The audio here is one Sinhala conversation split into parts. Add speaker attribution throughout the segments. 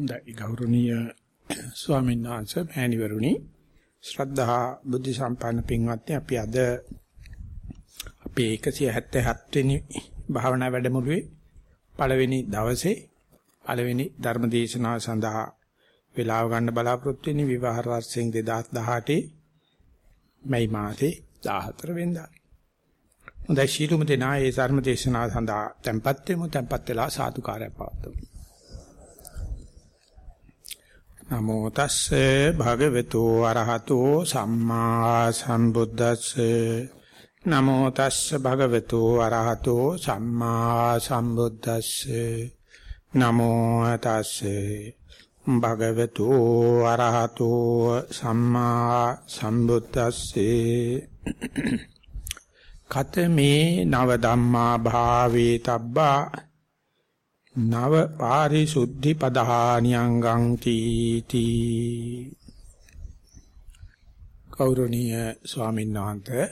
Speaker 1: දැයි ගෞරවනීය ස්වාමීන් වහන්සේ මෑණිවරුනි ශ්‍රද්ධා බුද්ධ සම්පන්න පින්වත්නි අපි අද අපේ 177 වෙනි භාවනා වැඩමුළුවේ පළවෙනි දවසේ පළවෙනි ධර්ම දේශනාව සඳහා වේලාව ගන්න බලාපොරොත්තු වෙන විවාහ වර්ෂයෙන් 2018 මැයි මාසේ 14 වෙනිදා. හොඳයි ශීලුම දෙනා ඒ ධර්ම දේශනාව සඳහා tempත් වෙමු tempත් වෙලා සාදුකාරය පවත්වමු. නමෝ තස්සේ භගවතු අරහතෝ සම්මා සම්බුද්දස්සේ. නමෝ තස්සේ භගවතු අරහතෝ සම්මා සම්බුද්දස්සේ. නමෝ තස්සේ භගවතු අරහතෝ සම්මා සම්බුද්දස්සේ. කතමේ නව ධම්මා භාවේ තබ්බා නව පාරිසුද්ධි පදහානියංගං තීති. කෞරණීය ස්වාමීන් වහන්සේ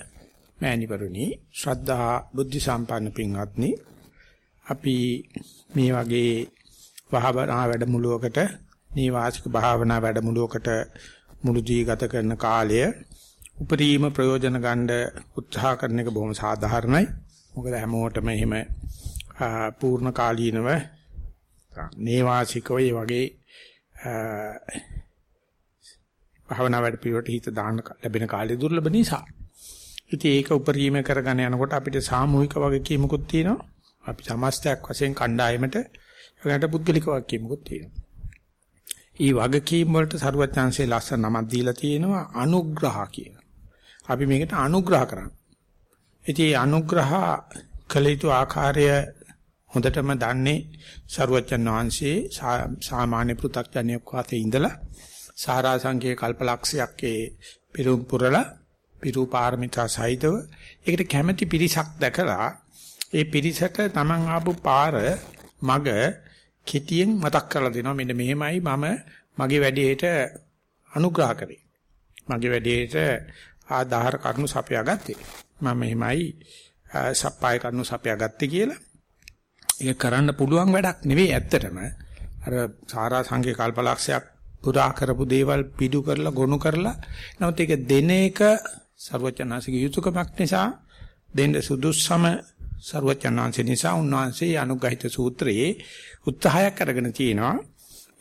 Speaker 1: මෑණිවරුනි ශ්‍රද්ධා බුද්ධ සම්පන්න පින්වත්නි අපි මේ වගේ භාවනා වැඩමුළුවකට නීවාසික භාවනා වැඩමුළුවකට මුළු ජීවිත කරන කාලය උපරිම ප්‍රයෝජන ගන්න උත්සාහ කරන එක බොහොම සාධාරණයි. මොකද හැමෝටම එහෙම පූර්ණ කාලීනව නේවාසිකව ඒ වගේ භවනා වැඩ පිළිවෙලට හිත දාන්න ලැබෙන කාලය දුර්ලභ නිසා. ඉතින් ඒක උපරිම කරගෙන යනකොට අපිට සාමූහික වගකීමකුත් තියෙනවා. අපි සමස්තයක් වශයෙන් කණ්ඩායමට ඒකට පුද්ගලික වගකීමකුත් තියෙනවා. ඊ වගකීම් වලට සරුවත්ඥාන්සේ ලස්සන නමක් දීලා තියෙනවා අනුග්‍රහ කියන. අපි මේකට අනුග්‍රහ කරන්න. ඉතින් අනුග්‍රහ කළ යුතු ආකාරය හොඳටම දන්නේ සරුවච්චන් වහන්සේ සාමාන්‍ය පෘථග්ජනයෙක් වාතේ ඉඳලා සාරාංශකයේ කල්පලක්ෂයක් ඒ පිරුම් පුරලා පිරු පාරමිතා සහිතව ඒකට කැමැති පිරිසක් දැකලා ඒ පිරිසට Taman ආපු පාර මග කෙටියෙන් මතක් කරලා දෙනවා. මෙන්න මෙහෙමයි මම මගේ වැඩේට අනුග්‍රහ කරේ. මගේ වැඩේට ආධාර කරුණු සපයා ගත්තේ. මම මෙහෙමයි සප්පාය කරුණු සපයා ගත්තේ කියලා ඒක කරන්න පුළුවන් වැඩක් නෙවෙයි ඇත්තටම. අර සාරා සංකේ කල්පලක්ෂයක් පුරා කරපු දේවල් පිටු කරලා ගොනු කරලා නැවත ඒක දෙන එක ਸਰවචනාංශික යුතුයකමක් නිසා දෙන්න සුදුස්සම ਸਰවචනාංශ නිසා උන්වහන්සේ අනුග්‍රහිත සූත්‍රයේ උත්සාහයක් අරගෙන තිනවා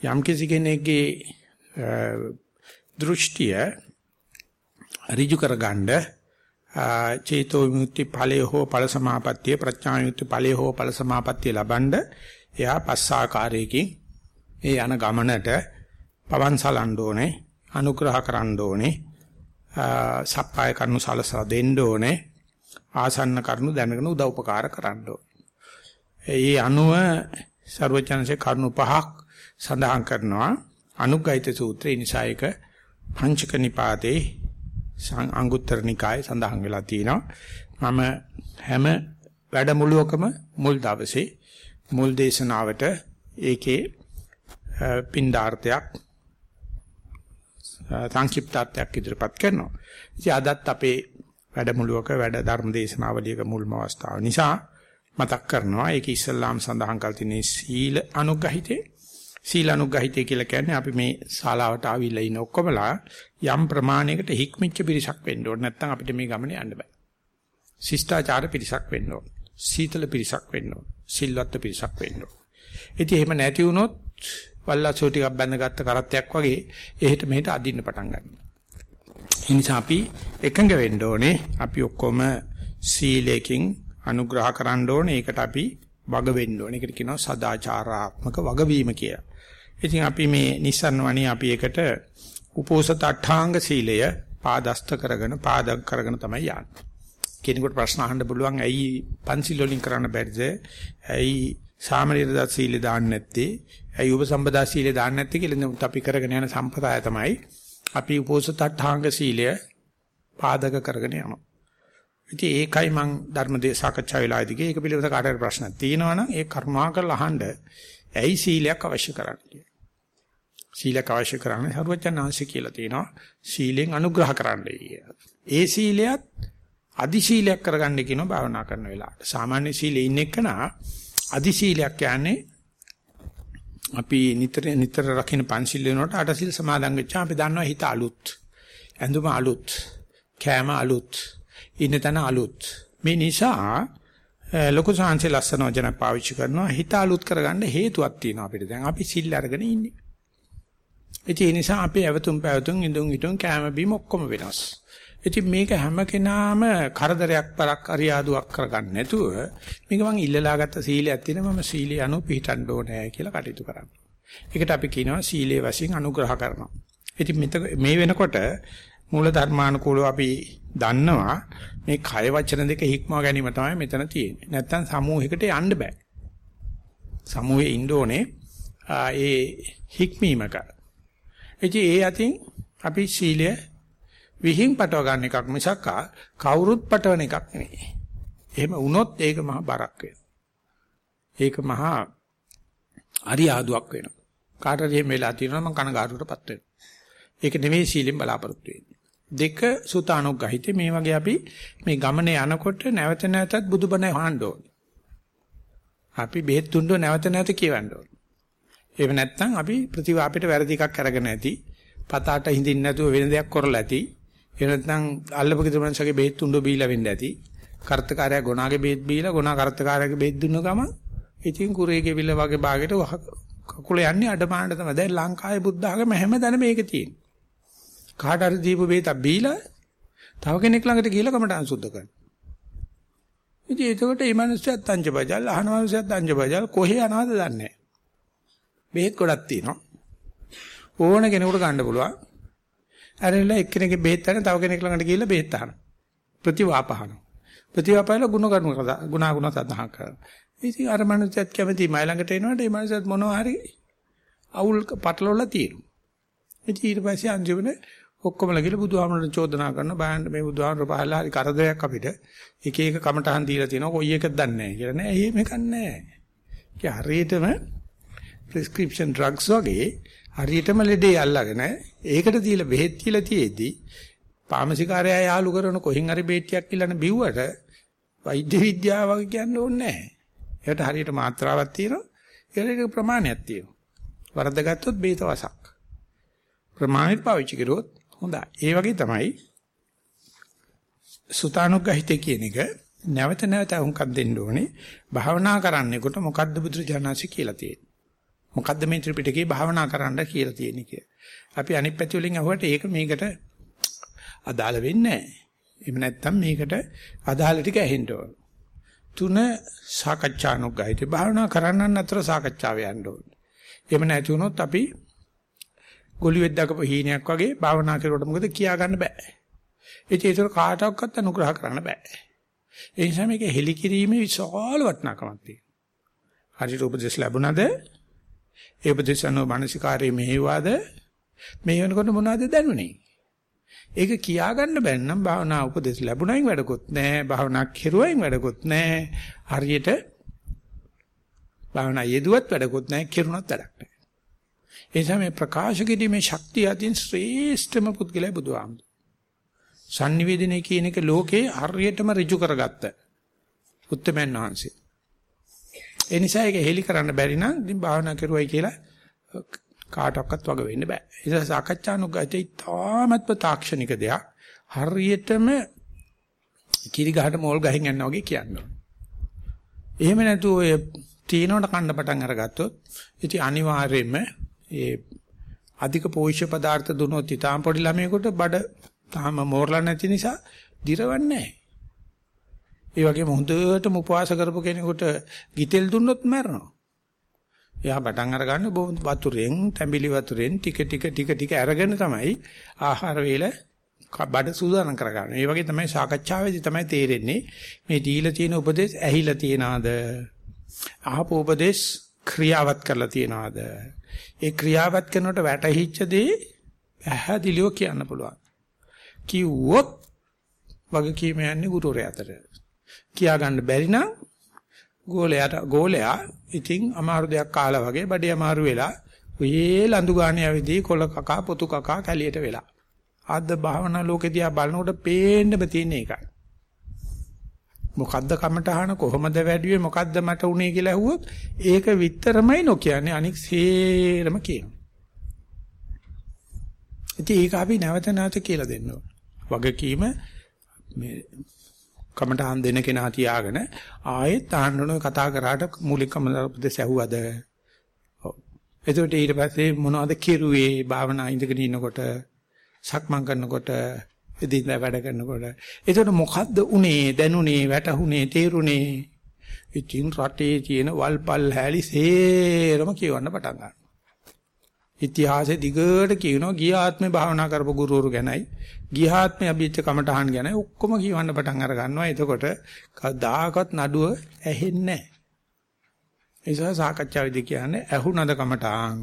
Speaker 1: යම් කිසි කෙනෙක්ගේ දෘෂ්ටිය ඍජු කරගන්න චේතෝ විමුක්ති ඵලය හෝ ඵල සමාපත්තිය ප්‍රඥා විමුක්ති ඵලය හෝ ඵල සමාපත්තිය ලබනද එයා පස්සාකාරයකින් ඒ යන ගමනට පවන් සලන්න ඕනේ අනුග්‍රහ කරන්න ඕනේ සප්පාය කරුණු සලසලා දෙන්න ඕනේ ආසන්න කරුණු දැනගෙන උදව් උපකාර කරන්න ඕනේ. ඒ අනුව ਸਰවචනසේ කරුණු පහක් සඳහන් කරනවා. අනුග්‍රහිත සූත්‍රය නිසා එක පංචක නිපාතේ අංගුත්තර නිකායේ සඳහන් වෙලා තියෙනවා. මම හැම වැඩමුළුවකම මුල් දවසේ මුල් දේශනාවට ඒකේ පින්ඩාර්ථයක් සංක්ෂිප්තාර්ථයක් ඉදිරිපත් කරනවා. ඉතින් අදත් අපේ වැඩමුළුවක වැඩ ධර්ම දේශනාවලියක මුල්ම අවස්ථාව නිසා මතක් කරනවා ඒක ඉස්ලාම් සඳහන් කළ තියෙන සීල අනුග්‍රහිතේ සීල අනුග්‍රහිතය කියලා කියන්නේ අපි මේ ශාලාවට ආවිල්ලා ඉන්න ඔක්කොමලා යම් ප්‍රමාණයකට හික්මිච්ච පිරිසක් වෙන්න ඕනේ. නැත්නම් අපිට මේ ගමනේ යන්න බෑ. ශිෂ්ටාචාර පිරිසක් වෙන්න ඕනේ. සීතල පිරිසක් වෙන්න ඕනේ. සිල්වත් පිරිසක් වෙන්න ඕනේ. ඉතින් එහෙම නැති වුණොත් වල්ලාසෝ ටිකක් බැඳගත්ත කරත්තයක් වගේ එහෙට මෙහෙට අදින්න පටන් ගන්නවා. ඒ නිසා අපි එකඟ වෙන්න ඕනේ. අපි ඔක්කොම සීලයෙන් අනුග්‍රහ කරන්න ඕනේ. ඒකට අපි වග වෙන්න ඕනේ. ඒකට කියනවා සදාචාරාත්මක වගවීම කියලා. ඉතින් අපි මේ නිස්සන්න වණේ අපි එකට උපෝසත අට්ඨාංග සීලය පාදස්ත කරගෙන පාදක කරගෙන තමයි යන්නේ. කෙනෙකුට ප්‍රශ්න අහන්න පුළුවන් ඇයි පන්සිල් වලින් කරන්න බැරිද? ඇයි සාමනීර දත් සීලේ දාන්න නැත්තේ? ඇයි උපසම්පදා සීලේ දාන්න නැත්තේ කියලා අපි කරගෙන යන සම්ප්‍රදාය තමයි අපි උපෝසත අට්ඨාංග සීලය පාදක කරගෙන යනවා. ඉතින් ඒකයි මම ධර්ම දේ සාකච්ඡා වෙලාවේදී ඒක පිළිබඳව කාටවත් ප්‍රශ්නක් තියෙනවා නම් ඒ කරුණාකරලා අහන්න ඇයි සීලයක් අවශ්‍ය කරන්නේ සීලයක් අවශ්‍ය කරන්නේ හරුවචනාංශ කියලා තියෙනවා සීලෙන් අනුග්‍රහ කරන්නයි කියලා. ඒ සීලයත් අදි සීලයක් කරගන්න කියනවා භාවනා කරන වෙලාවට. සාමාන්‍ය සීලේ ඉන්න එකනා අදි සීලයක් කියන්නේ අපි නිතර නිතර රකින්න පන්සිල් වෙනකොට අටසිල් සමාදන් වෙච්චා අපි දන්නවා හිත අලුත්. ඇඳුම අලුත්. කෑම අලුත්. ඉන්න තැන අලුත්. මේ නිසා ලොකු සංහසේ ලස්සන වචන පාවිච්චි කරනවා හිත අලුත් කරගන්න හේතුවක් තියෙනවා අපිට. දැන් අපි සිල් අරගෙන ඉන්නේ. ඒ නිසා අපි ඇවතුම් පැවතුම් ඉඳුන් හිටුන් කෑම බීම ඔක්කොම වෙනස්. ඉතින් මේක හැම කෙනාම කරදරයක් පරක් අරියාදුවක් කරගන්න නැතුව මේක මං ඉල්ලලා ගත්ත සීලයක් තියෙන මම සීලිය අනු පිළිටන්න ඕනේ කියලා කටයුතු කරන්න. ඒකට අපි කියනවා සීලයේ වශයෙන් අනුග්‍රහ කරනවා. ඉතින් මේ වෙනකොට මූල ධර්මානුකූලව අපි දන්නවා මේ කය වචන දෙක හික්මව ගැනීම තමයි මෙතන තියෙන්නේ. නැත්තම් සමූහයකට යන්න බෑ. සමූහයේ ඉන්න ඕනේ ඒ හික්මීමක. ඉතින් ඒ අතින් අපි සීලය විහිං පටව ගන්න එකක් මිසක් කවුරුත් පටවන එකක් නෙවෙයි. එහෙම වුණොත් ඒක මහා බරක් වෙනවා. ඒක මහා අරියාදුවක් වෙනවා. කාටද එහෙම වෙලා තියෙනවා මම කනගාටුවටපත් වෙනවා. ඒක නෙවෙයි සීලෙන් බලාපොරොත්තු වෙන්නේ. දෙක සුතානුග්‍රහිතේ මේ වගේ අපි මේ ගමනේ යනකොට නැවත නැවතත් බුදුබණ අහන්න ඕනේ. අපි බෙහෙත් තුන්ඩෝ නැවත නැවත කියවන්න ඕනේ. එහෙම නැත්නම් අපි ප්‍රතිවාපයට වැරදි එකක් අරගෙන ඇති. පතාට හිඳින්න නැතුව වෙන දෙයක් කරලා ඇති. එහෙම නැත්නම් අල්ලපු කිතුමන්සගේ බෙහෙත් තුන්ඩෝ බීලා වෙන්න ඇති. කර්තකාරයා ගොනාගේ බෙහෙත් බීලා ගොනා කර්තකාරයාගේ බෙහෙත් දුන්න ගමන් ඉතින් කුරේ ගෙවිල වගේ භාගයට කකුල යන්නේ අඩමාණ්ඩ තමයි. දැන් ලංකාවේ බුද්ධ ආගම හැමදැනම මේක තියෙනවා. කාට හරි දීපු බේතක් බීලා තව කෙනෙක් ළඟට ගිහිල්ලා කමටහන් සුද්ධ කරනවා. ඉතින් එතකොට මේ මිනිස්සුත් අංජබජල් අහන මිනිස්සුත් අංජබජල් කොහේ යනවද දන්නේ නැහැ. බෙහෙත් ගොඩක් තියෙනවා. ඕන කෙනෙකුට ගන්න පුළුවන්. අරෙල්ලා එක්කෙනෙක්ගේ බෙහෙත් ගන්න තව කෙනෙක් ළඟට ගිහිල්ලා බෙහෙත් අහන. ප්‍රතිවාපහන. ප්‍රතිවාපයල ගුණ කරුණු ගුණා ගුණ සඳහන් කරනවා. ඉතින් අර මිනිස්සුත් කැමති මයි ළඟට එනකොට මේ මිනිස්සුත් මොනවා හරි අවුල් පටලවලා තියෙනවා. ඉතින් ඊට පස්සේ අන්තිමට ඔක්කොමලා ගිහලා බුදුහාමරට චෝදනා කරන බයන්න මේ බුදුහාමර පහලා හරි කරදරයක් අපිට එක එක කමටහන් දීලා තිනවා කොයි එකද දන්නේ නැහැ කියලා නෑ එහෙම එකක් නෑ. ඒ හරියටම prescription drugs වගේ හරියටම ලෙඩේ අල්ලගෙන ඒකට දීලා බෙහෙත් කියලා තියේදී පාමසිකාරයා යාළු කරන කොහින් හරි බේට්ටියක් ඉල්ලන බිව්වට වෛද්‍ය විද්‍යාව වගේ කියන්න ඕනේ නැහැ. ඒකට හරියට මාත්‍රාවක් තියෙනවා. ඒකට ප්‍රමාණයක් තියෙනවා. වරද්දගත්තොත් බේත වසක්. ප්‍රමාණිත පාවිච්චි කරුවොත් හොඳයි. ඒ වගේ තමයි සුතානුග්‍රහිතේ කියන එක නැවත නැවත උන්කක් දෙන්න ඕනේ. භාවනා කරන්නෙකුට මොකද්ද බුදුරජාණන්සේ කියලා තියෙන්නේ? මොකද්ද මේ ත්‍රිපිටකේ භාවනා කරන්න කියලා තියෙන්නේ කියලා. අපි අනිත් පැති වලින් අහුවට ඒක මේකට අදාළ වෙන්නේ නැහැ. එහෙම නැත්නම් මේකට අදාළ ටික ඇහෙන්න ඕන. තුන සාකච්ඡානුග්‍රහිත භාවනා කරන්නන් අතර සාකච්ඡාව යන්න ඕන. එහෙම නැති වුණොත් අපි ගොළුෙක් දකපු හීනයක් වගේ භාවනා කරුවට මොකද කියා ගන්න බෑ. ඒ චේතන කාටවත් අනුග්‍රහ කරන්න බෑ. ඒ නිසා මේක හෙලිකිරීමේ විශාල වටිනාකමක් තියෙනවා. හරියට උපදෙස් ලැබුණාද? ඒ උපදෙස් අනුව මානසිකාරයේ මෙහෙවාද? මේ වෙනකොට මොනවද දැනුනේ? ඒක කියා ගන්න බැන්නම් භාවනා උපදෙස් ලැබුණයින් වැඩකුත් නැහැ. භාවනා කෙරුවයින් වැඩකුත් නැහැ. හරියට භාවනා යෙදුවත් වැඩකුත් නැහැ. කෙරුණත් වැඩක් නැහැ. ඒ නිසා මේ ප්‍රකාශ කිරීමේ ශක්තිය අතින් ශ්‍රේෂ්ඨම පුද්ගලයා බුදුහාමුදුරුවෝ. sannivedanaye කියන එක ලෝකේ හරියටම ඍජු කරගත්ත උත්තමයන් වහන්සේ. ඒ නිසා ඒක හෙලි කරන්න බැරි නම් ඉතින් භාවනා කරුවයි කියලා කාටවත් වග වෙන්න බෑ. ඒ නිසා සාකච්ඡානුගතේ තාමත්ම තාක්ෂණික දෙයක්. හරියටම කිරි ගහට මෝල් ගහින් යනවා වගේ කියනවා. එහෙම නැතු ඔය තීනවට කන්න පටන් අරගත්තොත් ඉතින් අනිවාර්යයෙන්ම ඒ අධික පෝෂ්‍ය පදාර්ථ දුනොත් ඊටාම් පොඩි ළමයෙකුට බඩ තාම මෝරලා නැති නිසා දිරවන්නේ නැහැ. ඒ වගේම හොඳටම උපවාස කරපු කෙනෙකුට ගිතෙල් දුන්නොත් මැරෙනවා. එයා පටන් අරගන්න වතුරෙන්, තැඹිලි වතුරෙන් ටික ටික ටික ටික අරගෙන තමයි ආහාර වේල බඩ සූදානම් කරගන්න. ඒ වගේ තමයි සාකච්ඡාවේදී තමයි තේරෙන්නේ මේ දීලා තියෙන උපදේශ ඇහිලා තියනවාද? අහපු උපදේශ ක්‍රියාවත් කරලා තියනවාද? ඒ ක්‍රියාවත් කරනකොට වැටහිච්ච දේ පැහැදිලිව කියන්න පුළුවන්. කිව්වොත් වගකීම යන්නේ ගුරුවරයා අතට. කියා ගන්න බැරි නම් ගෝලයාට ගෝලයා ඉතින් අමාරු දෙයක් කාලා වගේ බඩේ අමාරු වෙලා ඔයේ ලඳු ගානේ ඇවිදී කොල කකා පොතු කකා කැලියට වෙලා. අද භාවනා ලෝකෙ දිහා බලනකොට පේන්නම තියෙන එකයි. මොකද්ද කමටහන කොහොමද වැඩිවේ මොකද්ද මට උනේ කියලා ඇහුවොත් ඒක විතරමයි නොකියන්නේ අනික සේරම කියනවා. ඉතින් ඒක අපි නැවත නැවත කියලා දෙන්න ඕන. වගකීම මේ කමටහන් දෙන කෙනා තියාගෙන ආයෙත් ආන්නන කතා කරාට මූලිකම උපදේශ ඇහුවද? ඔව්. එතකොට ඊට පස්සේ මොනවද කිරුවේ භාවනා ඉඳගෙන ඉන්නකොට සක්මන් කරනකොට එදින්දා වැඩ කරනකොට එතකොට මොකද්ද උනේ දැනුනේ වැටහුනේ තේරුනේ ඉතින් රටේ තියෙන වල්පල් හැලි සේරම කියවන්න පටන් ගන්නවා ඉතිහාසෙ දිගට කියනවා ගිය ආත්මේ භාවනා කරපු ගුරුවරු ගැනයි. ගිය ආත්මේ අභිච්ච කමටහන් ගැනයි ඔක්කොම කියවන්න පටන් අර ගන්නවා. එතකොට කවදාකවත් නඩුව ඇහෙන්නේ නැහැ. ඒ නිසා සාකච්ඡාවේදී කියන්නේ ඇහුණද කමටහන්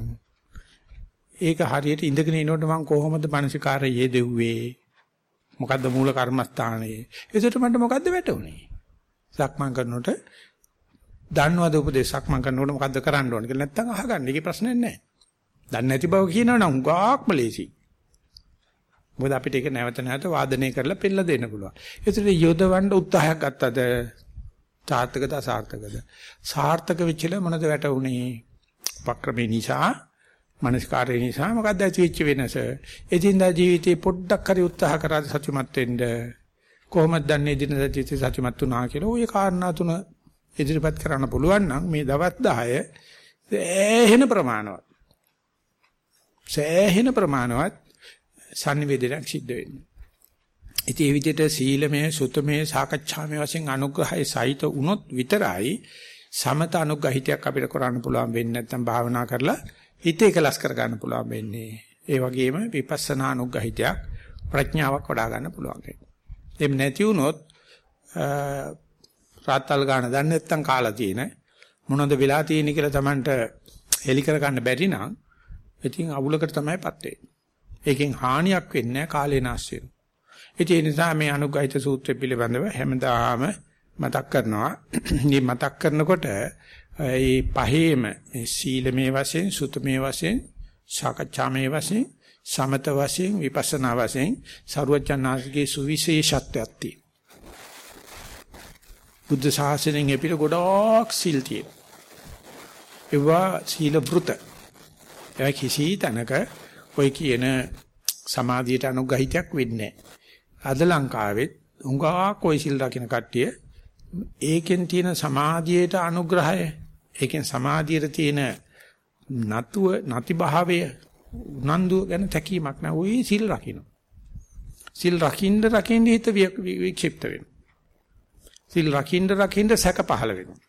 Speaker 1: ඒක හරියට ඉඳගෙන ඉනකොට මම කොහොමද මානසිකාරය යෙදෙව්වේ මොකද්ද මූල කර්මස්ථානේ ඒකට මට මොකද්ද වැටුනේ? සක්මන් කරනකොට දන්නවද උපදේශ සක්මන් කරනකොට මොකද්ද කරන්න ඕනේ කියලා නැත්තම් අහගන්න. ඒකේ ප්‍රශ්නයක් නැහැ. දන්නේ නැති බව කියනවනම් හුඟක්ම ලේසි මොකද අපිට ඒක නැවත නැවත වාදනය කරලා පෙළ දෙන්න පුළුවන්. ඒතර යොදවන්න උත්සාහයක් ගත්තද? සාර්ථකද අසාර්ථකද? සාර්ථක වෙච්චල මොනද වැටුනේ? වක්‍රමේ නිසා මනස්කාරය නිසා මොකද්ද ඇති වෙච්ච වෙනස? එදින්දා ජීවිතේ පොඩ්ඩක් හරි උත්සාහ කරලා සතුටුමත් වෙන්න? කොහොමද දන්නේ එදිනදා ජීවිතේ සතුටුමත් වුණා කියලා? ওই කාරණා තුන ඉදිරිපත් කරන්න පුළුවන් නම් මේ දවස් 10 සෑහෙන ප්‍රමාණවත්. සෑහෙන ප්‍රමාණවත් sannivedanayak සිද්ධ වෙන්නේ. ඉතින් මේ විදිහට සීලමය, සුතමය, සාකච්ඡාමය වශයෙන් අනුග්‍රහය සහිත වුණොත් විතරයි සමත අනුග්‍රහිතයක් අපිට කරන්න පුළුවන් වෙන්නේ නැත්නම් භාවනා කරලා හිත එකලස් කර ගන්න පුළුවන් වෙන්නේ. ඒ වගේම විපස්සනා අනුග්‍රහිතයක් ප්‍රඥාවක් වඩා ගන්න පුළුවන් වෙන්නේ. එහෙම නැති වුණොත් රාත්තල් ගන්න දන්නේ නැත්නම් කාලා තියෙන මොනවද වෙලා තියෙන්නේ කියලා Tamanට හෙලි කර ගන්න බැරි නම් ඉතින් අවුලකට තමයිපත් වෙන්නේ. ඒකෙන් හානියක් වෙන්නේ නැහැ කාලේ නාස්ති වෙනවා. ඒ නිසා මේ අනුග්‍රහිත සූත්‍රය පිළිබඳව හැමදාම මතක් කරනවා. මේ මතක් කරනකොට ඒ පහේම සීලමේ වශයෙන් සුතමේ වශයෙන් සාකච්ඡාමේ වශයෙන් සමත වශයෙන් විපස්සනා වශයෙන් සරුවචනාංශගේ සුවිශේෂත්වයක් තියෙනවා. බුද්ධ ශාසනයෙන් එපිට ගොඩක් සීල් තියෙනවා. ඒවා සීල වෘත. ඒ කිසි තැනක ඔය කියන සමාධියට අනුග්‍රහිතයක් වෙන්නේ නැහැ. අද ලංකාවෙත් උංගා කොයි සිල් රකින්න කට්ටිය ඒකෙන් තියෙන සමාධියට අනුග්‍රහය ඒකෙන් සමාධියට තියෙන නතුව නැති භාවය උනන්දු ගැන තැකීමක් නෑ. ওই සිල් රකින්න. සිල් රකින්න රකින්න හිත වික්ෂිප්ත වෙනවා. සිල් රකින්න රකින්න සැක පහළ වෙනවා.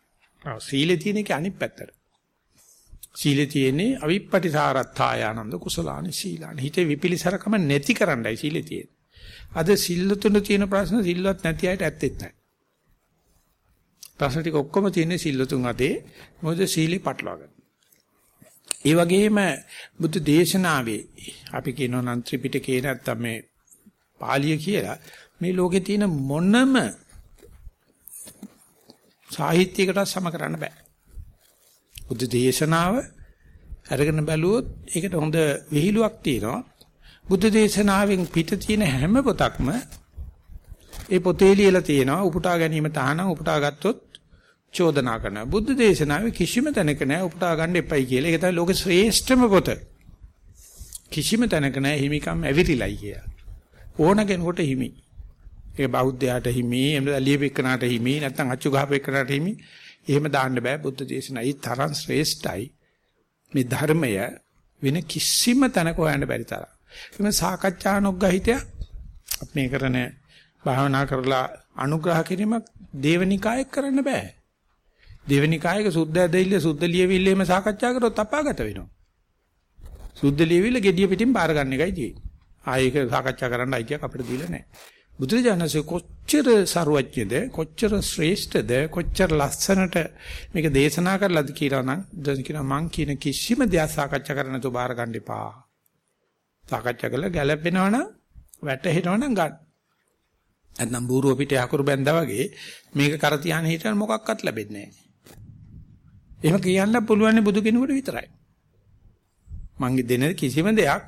Speaker 1: ආ සීලේ තියෙන එක අනිත් පැත්තට. සීලේ තියෙන්නේ අවිප්පටිසාරත්ථාය ආනන්ද කුසලානි සීලානි. හිතේ විපිලිසරකම නැති කරන්නයි සීලේ තියෙන්නේ. අද සිල් තුන තියෙන ප්‍රශ්න සිල්වත් නැති අයට ඇත්තෙත් නැහැ. ප්‍රශ්න ටික ඔක්කොම තියෙන්නේ සිල්ලුතුන් අතේ මොකද සීලي පටලවාගන්න. ඒ වගේම බුද්ධ දේශනාවේ අපි කියනවා නම් ත්‍රිපිටකේ නැත්තම් මේ පාලිය කියලා මේ ලෝකේ තියෙන මොනම සාහිත්‍යයකට සම කරන්න බෑ. බුද්ධ දේශනාව අරගෙන බැලුවොත් ඒකට හොඳ විහිළුවක් තියෙනවා. බුද්ධ දේශනාවෙන් පිට තියෙන හැම පොතක්ම ඒ පොතේ ලියලා තියෙනවා උපුටා ගැනීම තහනම් උපුටා ගත්තොත් චෝදනා කරනවා. බුද්ධ දේශනාවේ කිසිම තැනක නැහැ උපුටා ගන්න එපයි කියලා. ඒක තමයි ලෝක ශ්‍රේෂ්ඨම පොත. කිසිම තැනක නැහැ හිමිකම් ඇවිරිලයි කිය. ඕන කෙනෙකුට හිමි. ඒක බෞද්ධයාට හිමි, එහෙම ලියපෙකනට හිමි, නැත්නම් අච්චු ගහපෙකනට හිමි. එහෙම දාන්න බෑ බුද්ධ දේශනා. ඒ තරම් ශ්‍රේෂ්ඨයි. මේ ධර්මය වෙන කිසිම තැනක හොයන්න බැරි තරම්. එimhe සාකච්ඡානුග්‍රහිතය අපි මේ කරන භාවනා කරලා අනුග්‍රහ කිරීමක් දේවනිකායක් කරන්න බෑ. දෙවෙනි කායක සුද්ධ ඇදහිල්ල සුද්ධ ලියවිල්ල එහෙම සාකච්ඡා කරොත් අපාගත වෙනවා. සුද්ධ ලියවිල්ල gediya පිටින් බාර ගන්න එකයි තියෙන්නේ. ආයෙක සාකච්ඡා කරන්න අයිතියක් අපිට දීලා නැහැ. බුදුරජාණන්සේ කොච්චර ਸਰවඥද කොච්චර ශ්‍රේෂ්ඨද කොච්චර ලස්සනට මේක දේශනා කරලාද කියලා නම් දැන් කියනවා මං කියන කිසිම දෙයක් සාකච්ඡා කරන්න තු බාර ගන්න එපා. සාකච්ඡා කළා ගැළපෙනවනම් වැටහෙනවනම් ගන්න. නැත්නම් බූරුව පිටේ අකුරු බැඳා වගේ මේක කර තියාන හිටන මොකක්වත් ලැබෙන්නේ නැහැ. එහෙම කියන්න පුළුවන් බුදු කෙනෙකුට විතරයි. මං දෙන කිසිම දෙයක්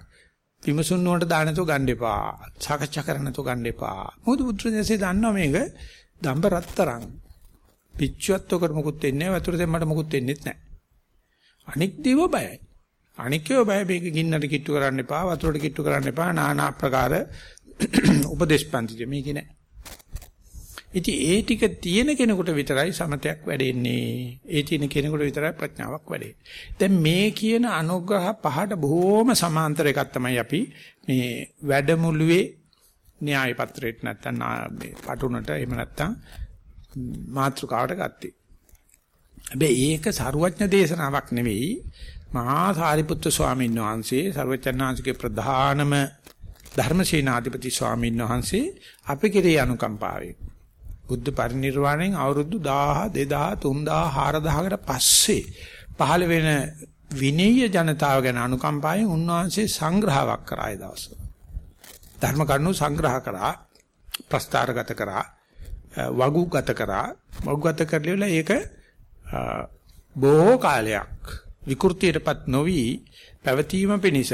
Speaker 1: විමසුන් නුවරට දාන්නතෝ ගන්න එපා. සාකච්ඡා කරන්නතෝ ගන්න එපා. මොකද බුදුරජාණන්සේ දන්නවා මේක දඹ රත්තරන්. පිච්චුවත් ඔකට මොකුත් වෙන්නේ නැහැ. වතුර දැම්මට මොකුත් වෙන්නේ නැහැ. අනික් දේව බයයි. අනික්කෝ බය මේක ගින්නට කිට්ටු කරන්න එපා, වතුරට කිට්ටු කරන්න එපා, নানা ආකාර උපදේශපන්ති මේක නෑ. ඉතින් ඒ ටික තියෙන කෙනෙකුට විතරයි සමතයක් වැඩෙන්නේ. ඒ තියෙන කෙනෙකුට විතරයි ප්‍රඥාවක් වැඩෙන්නේ. දැන් මේ කියන අනුග්‍රහ පහට බොහෝම සමාන්තර එකක් තමයි අපි මේ වැඩමුළුවේ න්‍යාය පත්‍රයට නැත්තම් මේ පටුනට එහෙම නැත්තම් මාත්‍රකාවට ගත්තේ. හැබැයි ඒක සරුවඥ දේශනාවක් නෙවෙයි. මහා සාරිපුත්‍ර ස්වාමීන් වහන්සේ සර්වචන්නාංශගේ ප්‍රධානම ධර්මසේනාධිපති ස්වාමීන් වහන්සේ අපි කෙරේ අනුකම්පාවෙන් බුද්ධ පරිනිර්වාණයෙන් අවුරුදු 1000 2000 3000 4000කට පස්සේ පහළ වෙන විනීය ජනතාව ගැන අනුකම්පාවෙන් උන්වහන්සේ සංග්‍රහයක් කරා ඒ දවස්වල. ධර්ම කරුණු සංග්‍රහ කරා ප්‍රස්තාරගත කරා වගුගත කරා වගුගත කරලා ඒක බොහෝ කාලයක් විකෘතියටපත් නොවි පැවතීම පිණිස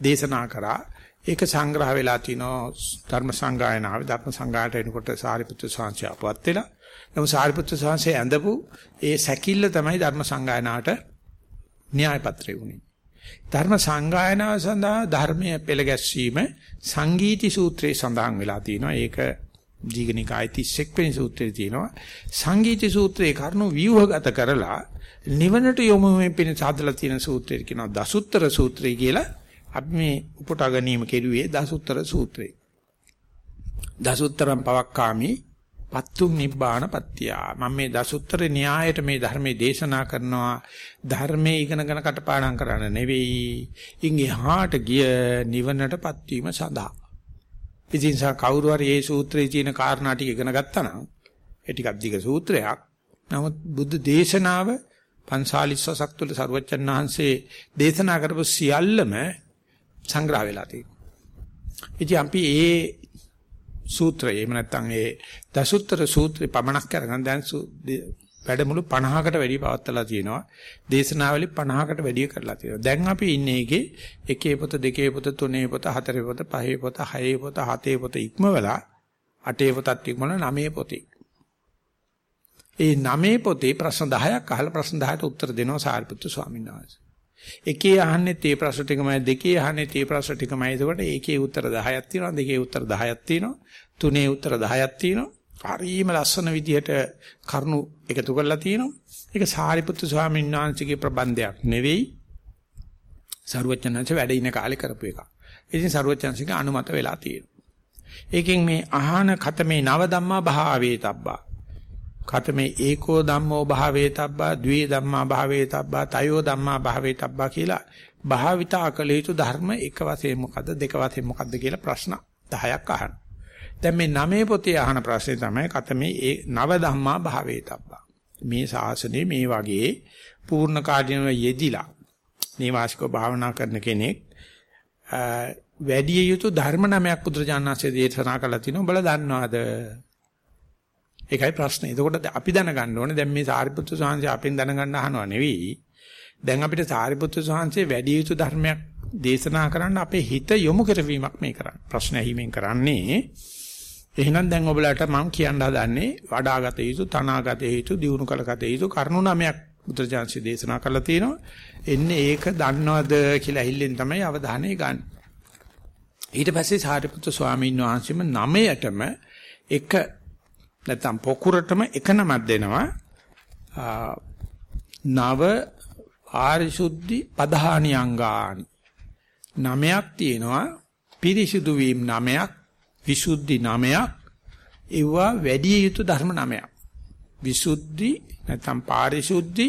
Speaker 1: දේශනා කරා ඒක සංග්‍රහ වෙලා තිනවා ධර්ම සංගායනාවේ. ධර්ම සංගායට එනකොට සාරිපුත්‍ර ස්වාමීන් අපවත් වෙලා. නමුත් සාරිපුත්‍ර ස්වාමීන් ඇඳපු ඒ සැකිල්ල තමයි ධර්ම සංගායනාවට න්‍යාය පත්‍රය වුණේ ධර්ම සංගායනාව සඳහා ධර්මයේ පෙළ ගැස්වීම සංගීති සූත්‍රයේ සඳහන් වෙලා තිනවා. ඒක දීගනිකාය 31 වෙනි සූත්‍රයේ තියෙනවා. සංගීති සූත්‍රයේ කරුණු ව්‍යුහගත කරලා නිවනට යොමු වෙමින් පින සාදලා තියෙන සූත්‍රය කියනවා දසුත්තර සූත්‍රය කියලා. අපි මේ උපුටා ගැනීම කෙරුවේ දසුත්තර සූත්‍රය. දසුත්තරම් පවක්කාමි පත්තුම් නිබ්බාන පත්‍යා මම මේ දසුත්තර න්‍යායට මේ ධර්මයේ දේශනා කරනවා. ධර්මයේ ඉගෙනගෙන කටපාඩම් කරන්න නෙවෙයි. ඉන් එහාට ගිය නිවනටපත් වීම සඳහා. ඉතින් සා කවුරු හරි මේ සූත්‍රයේ තියෙන කාරණා ටික ඉගෙන ගත්තා නම් ඒ ටිකක් දිග සූත්‍රයක්. නමුත් බුද්ධ දේශනාව පන්සාලිස්සසක් තුළ සරුවච්චන් වහන්සේ දේශනා කරපු සියල්ලම සංග්‍රහ වෙලා තියෙනවා. ඉතින් අපි ඒ සූත්‍රය එහෙම නැත්නම් ඒ දසුත්තර සූත්‍රේ පමණක් අරගෙන දැන් වැඩමුළු 50කට වැඩි පවත්ලා තියෙනවා. දේශනාවලි 50කට වැඩි කරලා තියෙනවා. දැන් අපි ඉන්නේ එකේ එකේ පොත දෙකේ පොත තුනේ පොත හතරේ පොත පහේ පොත හයේ පොත හතේ පොත ඉක්මවලා අටේ පොතත් ඉක්මවලා නවයේ පොතේ. ඒ නවයේ පොතේ ප්‍රශ්න 10ක් අහලා ප්‍රශ්න 10ට උත්තර දෙනවා සාරිපුත්තු ස්වාමීන් වහන්සේ. එකේ අහන්නේ තේ ප්‍රශ්න ටිකමයි දෙකේ අහන්නේ තේ ප්‍රශ්න ටිකමයි. එතකොට ඒකේ උත්තර 10ක් තියෙනවා දෙකේ උත්තර 10ක් තියෙනවා තුනේ උත්තර 10ක් තියෙනවා. හරිම ලස්සන විදිහට කරුණු එකතු කරලා තියෙනවා. ඒක සාරිපුත්තු ස්වාමීන් වහන්සේගේ ප්‍රබන්ධයක් නෙවෙයි. සරුවචනංශ වැඩ ඉන කාලේ කරපු එක. ඉතින් සරුවචනංශගේ අනුමත වෙලා තියෙනවා. ඒකෙන් මේ ආහන කතමේ නව ධම්මා භාවේ තබ්බා කතමේ ඒකෝ ධම්මෝ භාවේ තබ්බා ද්වේ ධම්මා භාවේ තබ්බා තයෝ ධම්මා භාවේ තබ්බා කියලා භාවිතා කළ යුතු ධර්ම එක වශයෙන් මොකද්ද දෙක වශයෙන් මොකද්ද කියලා ප්‍රශ්න 10ක් අහන. දැන් මේ නවයේ පොතේ අහන ප්‍රශ්නේ තමයි කතමේ ඒ නව ධම්මා භාවේ තබ්බා. මේ ශාසනයේ මේ වගේ පූර්ණ කාර්යන යෙදිලා නිවාසිකව භාවනා කරන කෙනෙක් වැඩි යුතු ධර්ම නමයක් පුදුරජානනාංශයේ දේශනා කළා තිනු උඹලා දන්නවද ඒකයි ප්‍රශ්නේ. එතකොට අපි දැනගන්න ඕනේ දැන් මේ සාරිපුත්‍ර සාංශය අපෙන් දැනගන්න අහනවා නෙවෙයි. දැන් අපිට සාරිපුත්‍ර සාංශයේ වැඩි යුතු ධර්මයක් දේශනා කරන්න අපේ හිත යොමු කරවීමක් මේ කරන්නේ. ප්‍රශ්න ඇහිමෙන් කරන්නේ. එහෙනම් දැන් ඔබලාට මම කියන්න හදන්නේ වඩාගත යුතු, තනාගත යුතු, දියුණු කළගත යුතු කරුණු නමයක් බුද්ධජාන්සි දේශනා කරලා තියෙනවා. එන්නේ ඒක දන්නවද කියලා ඇහිල්ලෙන් තමයි අවධානය ගන්න. ඊට පස්සේ සාරිපුත්‍ර ස්වාමීන් වහන්සේම නමයටම එක නැත්නම් පොකුරටම එක නමක් දෙනවා. නව ආරිසුද්ධි පධානි අංගානි නමයක් තියෙනවා. පිරිසුදු වීම නමයක් විසුද්ධි නමයක් ඒවා වැඩි යුතු ධර්ම නමයක්. විසුද්ධි නැත්නම් පාරිශුද්ධි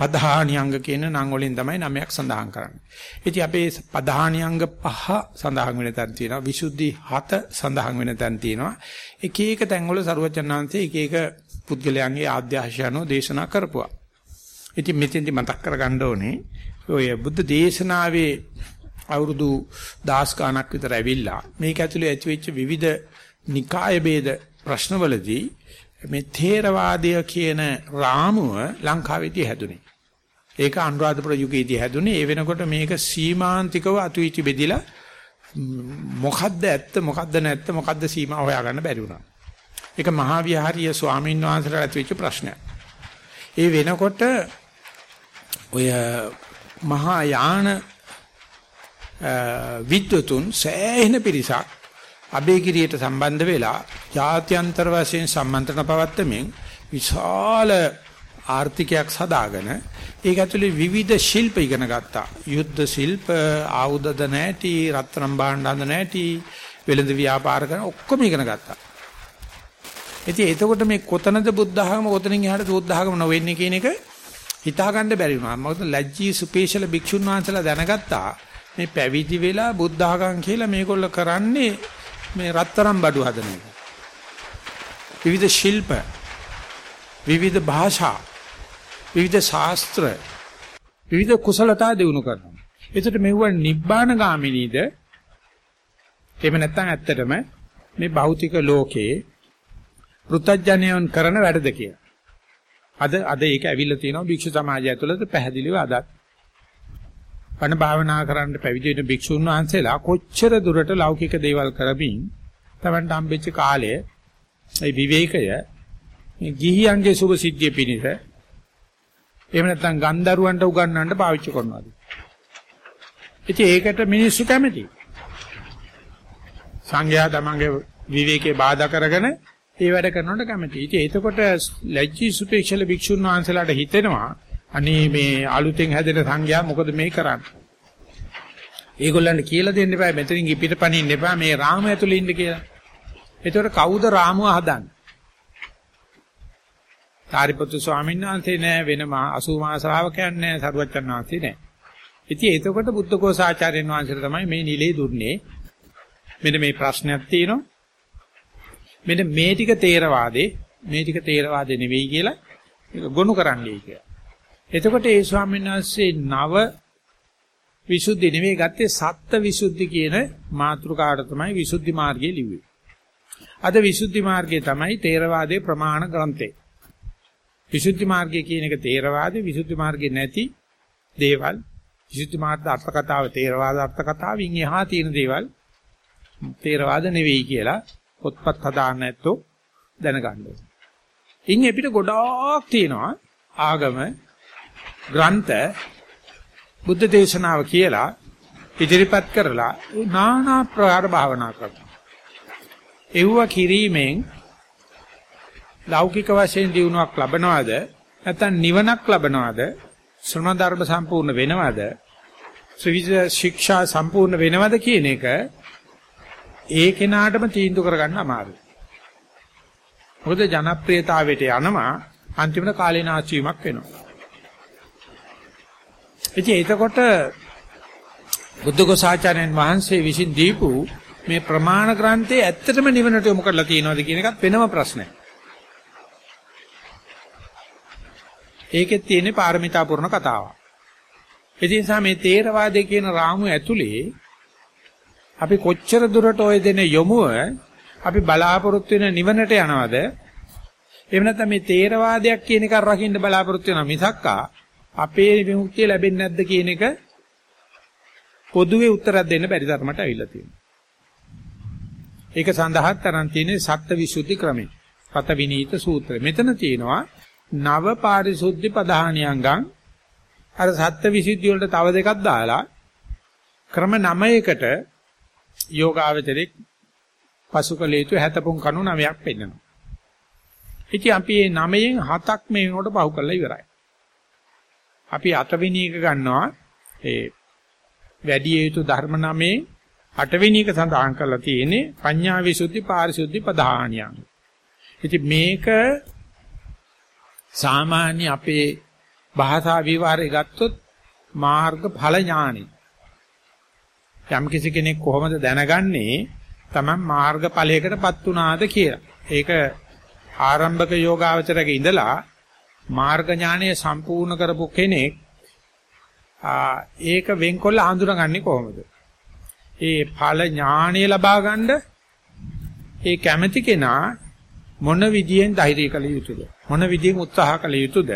Speaker 1: පධානියංග කියන නම් වලින් තමයි නමයක් සඳහන් කරන්නේ. ඉතින් අපේ පධානියංග පහ සඳහන් වෙන තැන් තියෙනවා. විසුද්ධි හත සඳහන් වෙන තැන් තියෙනවා. එක එක තැන්වල සරුවචනාන්තේ එක එක පුද්ගලයන්ගේ ආධ්‍යාශයන්ව දේශනා කරපුවා. ඉතින් මෙතෙන්දි මතක් කරගන්න ඕනේ ඔය බුද්ධ දේශනාවේ අවුරුදු 10 ගණක් විතර ඇවිල්ලා මේක ඇතුලේ ඇතිවෙච්ච විවිධ නිකාය ભેද ප්‍රශ්නවලදී මේ ථේරවාදය කියන රාමුව ලංකාවේදී හැදුනේ. ඒක අනුරාධපුර යුගයේදී හැදුනේ. ඒ වෙනකොට මේක සීමාන්තිකව අතුයිටි බෙදිලා මොකද්ද ඇත්ත මොකද්ද නැත්ත මොකද්ද සීමා හොයාගන්න බැරි වුණා. ඒක මහා විහාරීය ස්වාමීන් වහන්සේලාට ඇතිවෙච්ච ප්‍රශ්නයක්. ඒ වෙනකොට ඔය මහා යාන විද්වතුන් සෑහෙන පිරිසක් අබේගිරියට සම්බන්ධ වෙලා ජාත්‍යන්තර වශයෙන් සම්මන්ත්‍රණ පවත්වමින් විශාල ආර්ථිකයක් සදාගෙන ඒක ඇතුලේ විවිධ ශිල්ප ඉගෙන ගත්තා. යුද්ධ ශිල්ප, ආයුධ නැටි, රත්තරන් භාණ්ඩ නැටි, වෙළඳ ව්‍යාපාර කරන ඔක්කොම ඉගෙන ගත්තා. ඉතින් එතකොට මේ කොතනද බුද්ධ ධර්ම කොතනින් එහාට බුද්ධ ධර්ම නොවෙන්නේ කියන එක හිතා ගන්න බැරි වුණා. මොකද ලැජ්ජී සුපේශල භික්ෂුන් වහන්සේලා දැනගත්තා මේ පැවිදි වෙලා බුද්ධ ධර්ම කියලා මේගොල්ල කරන්නේ මේ රත්තරන් බඩු හදන එක. විවිධ ශිල්ප විවිධ භාෂා විවිධ ශාස්ත්‍ර විවිධ කුසලතා දිනු කරනවා. ඒකට මෙවුව නිබ්බාන ගාමිනීද එහෙම නැත්නම් ඇත්තටම මේ භෞතික ලෝකේ පෘථජ්ජනයන් කරන වැඩද කියලා. අද අද ඒක ඇවිල්ලා තියෙනවා භික්ෂු සමාජය ඇතුළත පැහැදිලිව අදත්. වන භාවනා කරන්න පැවිදි වෙන භික්ෂුන් වහන්සේලා කොච්චර දුරට ලෞකික දේවල් කරමින් තමන්ට හම්බෙච්ච කාලය ඒ විවේකය මේ ගිහියන්ගේ සුභ සිද්ධිය පිණිස එහෙම නැත්නම් ගන්දරුවන්ට උගන්වන්න පාවිච්චි කරනවාද? ඉතින් ඒකට මිනිස්සු කැමති. සංඝයා තමන්ගේ විවේකේ බාධා කරගෙන ඒ වැඩ කරනවට කැමති. ඉතින් එතකොට ලැජ්ජී සුපේක්ෂල භික්ෂුන් වහන්සේලාට හිතෙනවා අනේ මේ අලුතෙන් හැදෙන සංඝයා මොකද මේ කරන්නේ? ඒගොල්ලන්ට කියලා දෙන්න එපා මෙතනින් පිටපණින්න එපා මේ රාම ඇතුළේ ඉන්න කියලා. එතකොට කවුද රාමුව හදන්නේ? සාරිපුත්තු ස්වාමීන් වහන්සේ නෑ වෙන 80 මා ශ්‍රාවකයන් නෑ සරුවච්චන් වහන්සේ නෑ. ඉතින් එතකොට බුද්ධඝෝසාචාර්යන් වහන්සේට තමයි මේ නිලේ දුන්නේ. මෙන්න මේ ප්‍රශ්නයක් තියෙනවා. මෙන්න මේ ටික තේරවාදේ මේ ටික තේරවාදේ නෙවෙයි කියලා ගොනු කරන්නයි කියලා. එතකොට ඒ ස්වාමීන් වහන්සේ නව විසුද්ධි නෙවෙයි ගත්තේ සත්ත්ව විසුද්ධි කියන මාතෘකාවට තමයි විසුද්ධි මාර්ගය ලිව්වේ. අද විසුද්ධි මාර්ගය තමයි තේරවාදයේ ප්‍රමාණ ග්‍රන්ථය. විසුද්ධි මාර්ගය කියන එක තේරවාදී විසුද්ධි මාර්ගේ නැති දේවල් විසුද්ධි මාර්ග අර්ථ කතාව තේරවාද අර්ථ කතාවින් එහා තියෙන දේවල් තේරවාද නෙවෙයි කියලා පොත්පත් හදාන්න නැත්තෝ දැනගන්න ඕනේ. ඉන් අපිට ගොඩාක් තියෙනවා ආගම ග්‍රන්ථ බුද්ධ දේශනාව කියලා ඉදිරිපත් කරලා নানা ප්‍රකාර භාවනා කරනවා. ඒව කිරීමෙන් ලෞකික වශයෙන් දිනුවක් ලබනවද නැත්නම් නිවනක් ලබනවද ශ්‍රම ධර්ම සම්පූර්ණ වෙනවද ත්‍රිවිධ ශික්ෂා සම්පූර්ණ වෙනවද කියන එක ඒ කෙනාටම තීන්දුව කරගන්න අමාරුයි. මොකද ජනප්‍රියතාවයට යනවා අන්තිමට කාලේනාස්ති වීමක් වෙනවා. ඉතින් එතකොට බුද්ධඝෝසාචාර්යයන් වහන්සේ විසින් දීපු මේ ප්‍රමාණ ග්‍රන්ථයේ ඇත්තටම නිවනට යොමු කරලා තියෙනවද කියන එකත් වෙනම ප්‍රශ්නයක්. ඒකෙත් තියෙන්නේ පාරමිතා පුරන කතාවක්. ඒ නිසා මේ තේරවාදයේ කියන රාමු ඇතුලේ අපි කොච්චර දුරට ඔය දෙන යොමුව අපි බලාපොරොත්තු වෙන නිවනට යනවද? එහෙම නැත්නම් මේ තේරවාදයක් කියන එක රකින්න බලාපොරොත්තු වෙනවා මිසක්කා අපේ විමුක්තිය ලැබෙන්නේ නැද්ද කියන එක පොදුවේ උත්තරයක් දෙන්න බැරි තරමට අවිල්ලා තියෙනවා. ඒක සඳහා තරම් තියෙන්නේ සත්ත්ව විසුද්ධි ක්‍රමය. පත විනීත සූත්‍රය. මෙතන තියෙනවා නව පාරිශුද්ධි පධානියංගං අර සත්ත්ව විසුද්ධි වලට තව දෙකක් දාලා ක්‍රම 9කට යෝගාවචරෙක් පසුකලේතු 70 කණු 9ක් පෙන්නනවා. ඉතින් අපි මේ 9න් 7ක් මේ වෙනකොට පහු කරලා ඉවරයි. අපි අටවෙනි එක ගන්නවා ඒ වැඩි යුතු ධර්ම 9 අටවෙනි එක සඳහන් කරලා තියෙන්නේ පඤ්ඤා විසුද්ධි පාරිශුද්ධි පධානියං. ඉතින් මේක සාමාන්‍ය අපේ භාෂා විවරය ගත්තොත් මාර්ග ඵල ඥානෙ. යම් කිසි කෙනෙක් කොහොමද දැනගන්නේ Taman මාර්ග ඵලයකටපත් උනාද කියලා. ඒක ආරම්භක යෝගාවචරයේ ඉඳලා මාර්ග ඥානය සම්පූර්ණ කරපු කෙනෙක් ඒක වෙන්කොල්ල හඳුනගන්නේ කොහොමද? ඒ ඵල ඥානය ලබා ගන්න ඒ කැමැති කෙනා මොන විදියෙන් ධෛර්ය කළ යුතුද? මොන විදිහෙන් උත්සාහ කළ යුතුද?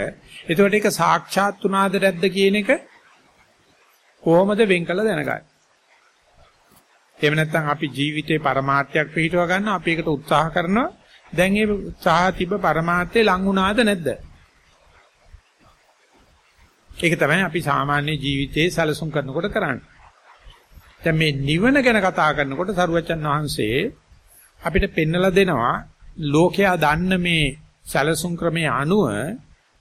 Speaker 1: එතකොට ඒක සාක්ෂාත් වුණාද නැද්ද කියන එක කොහොමද වෙන් කළ දැනගන්නේ? එහෙම නැත්නම් අපි ජීවිතේ પરමාර්ථයක් පිළිටව ගන්න අපි ඒකට උත්සාහ කරනවා. දැන් ඒ උත්සාහ තිබ්බ પરමාර්ථේ ලං වුණාද නැද්ද? ඒක තමයි අපි සාමාන්‍ය ජීවිතේ සැලසුම් කරනකොට කරන්නේ. දැන් මේ නිවන ගැන කතා කරනකොට සරුවචන් වහන්සේ අපිට පෙන්නලා දෙනවා ලෝකයා දන්න මේ සැලසුම් ක්‍රමයේ අනුව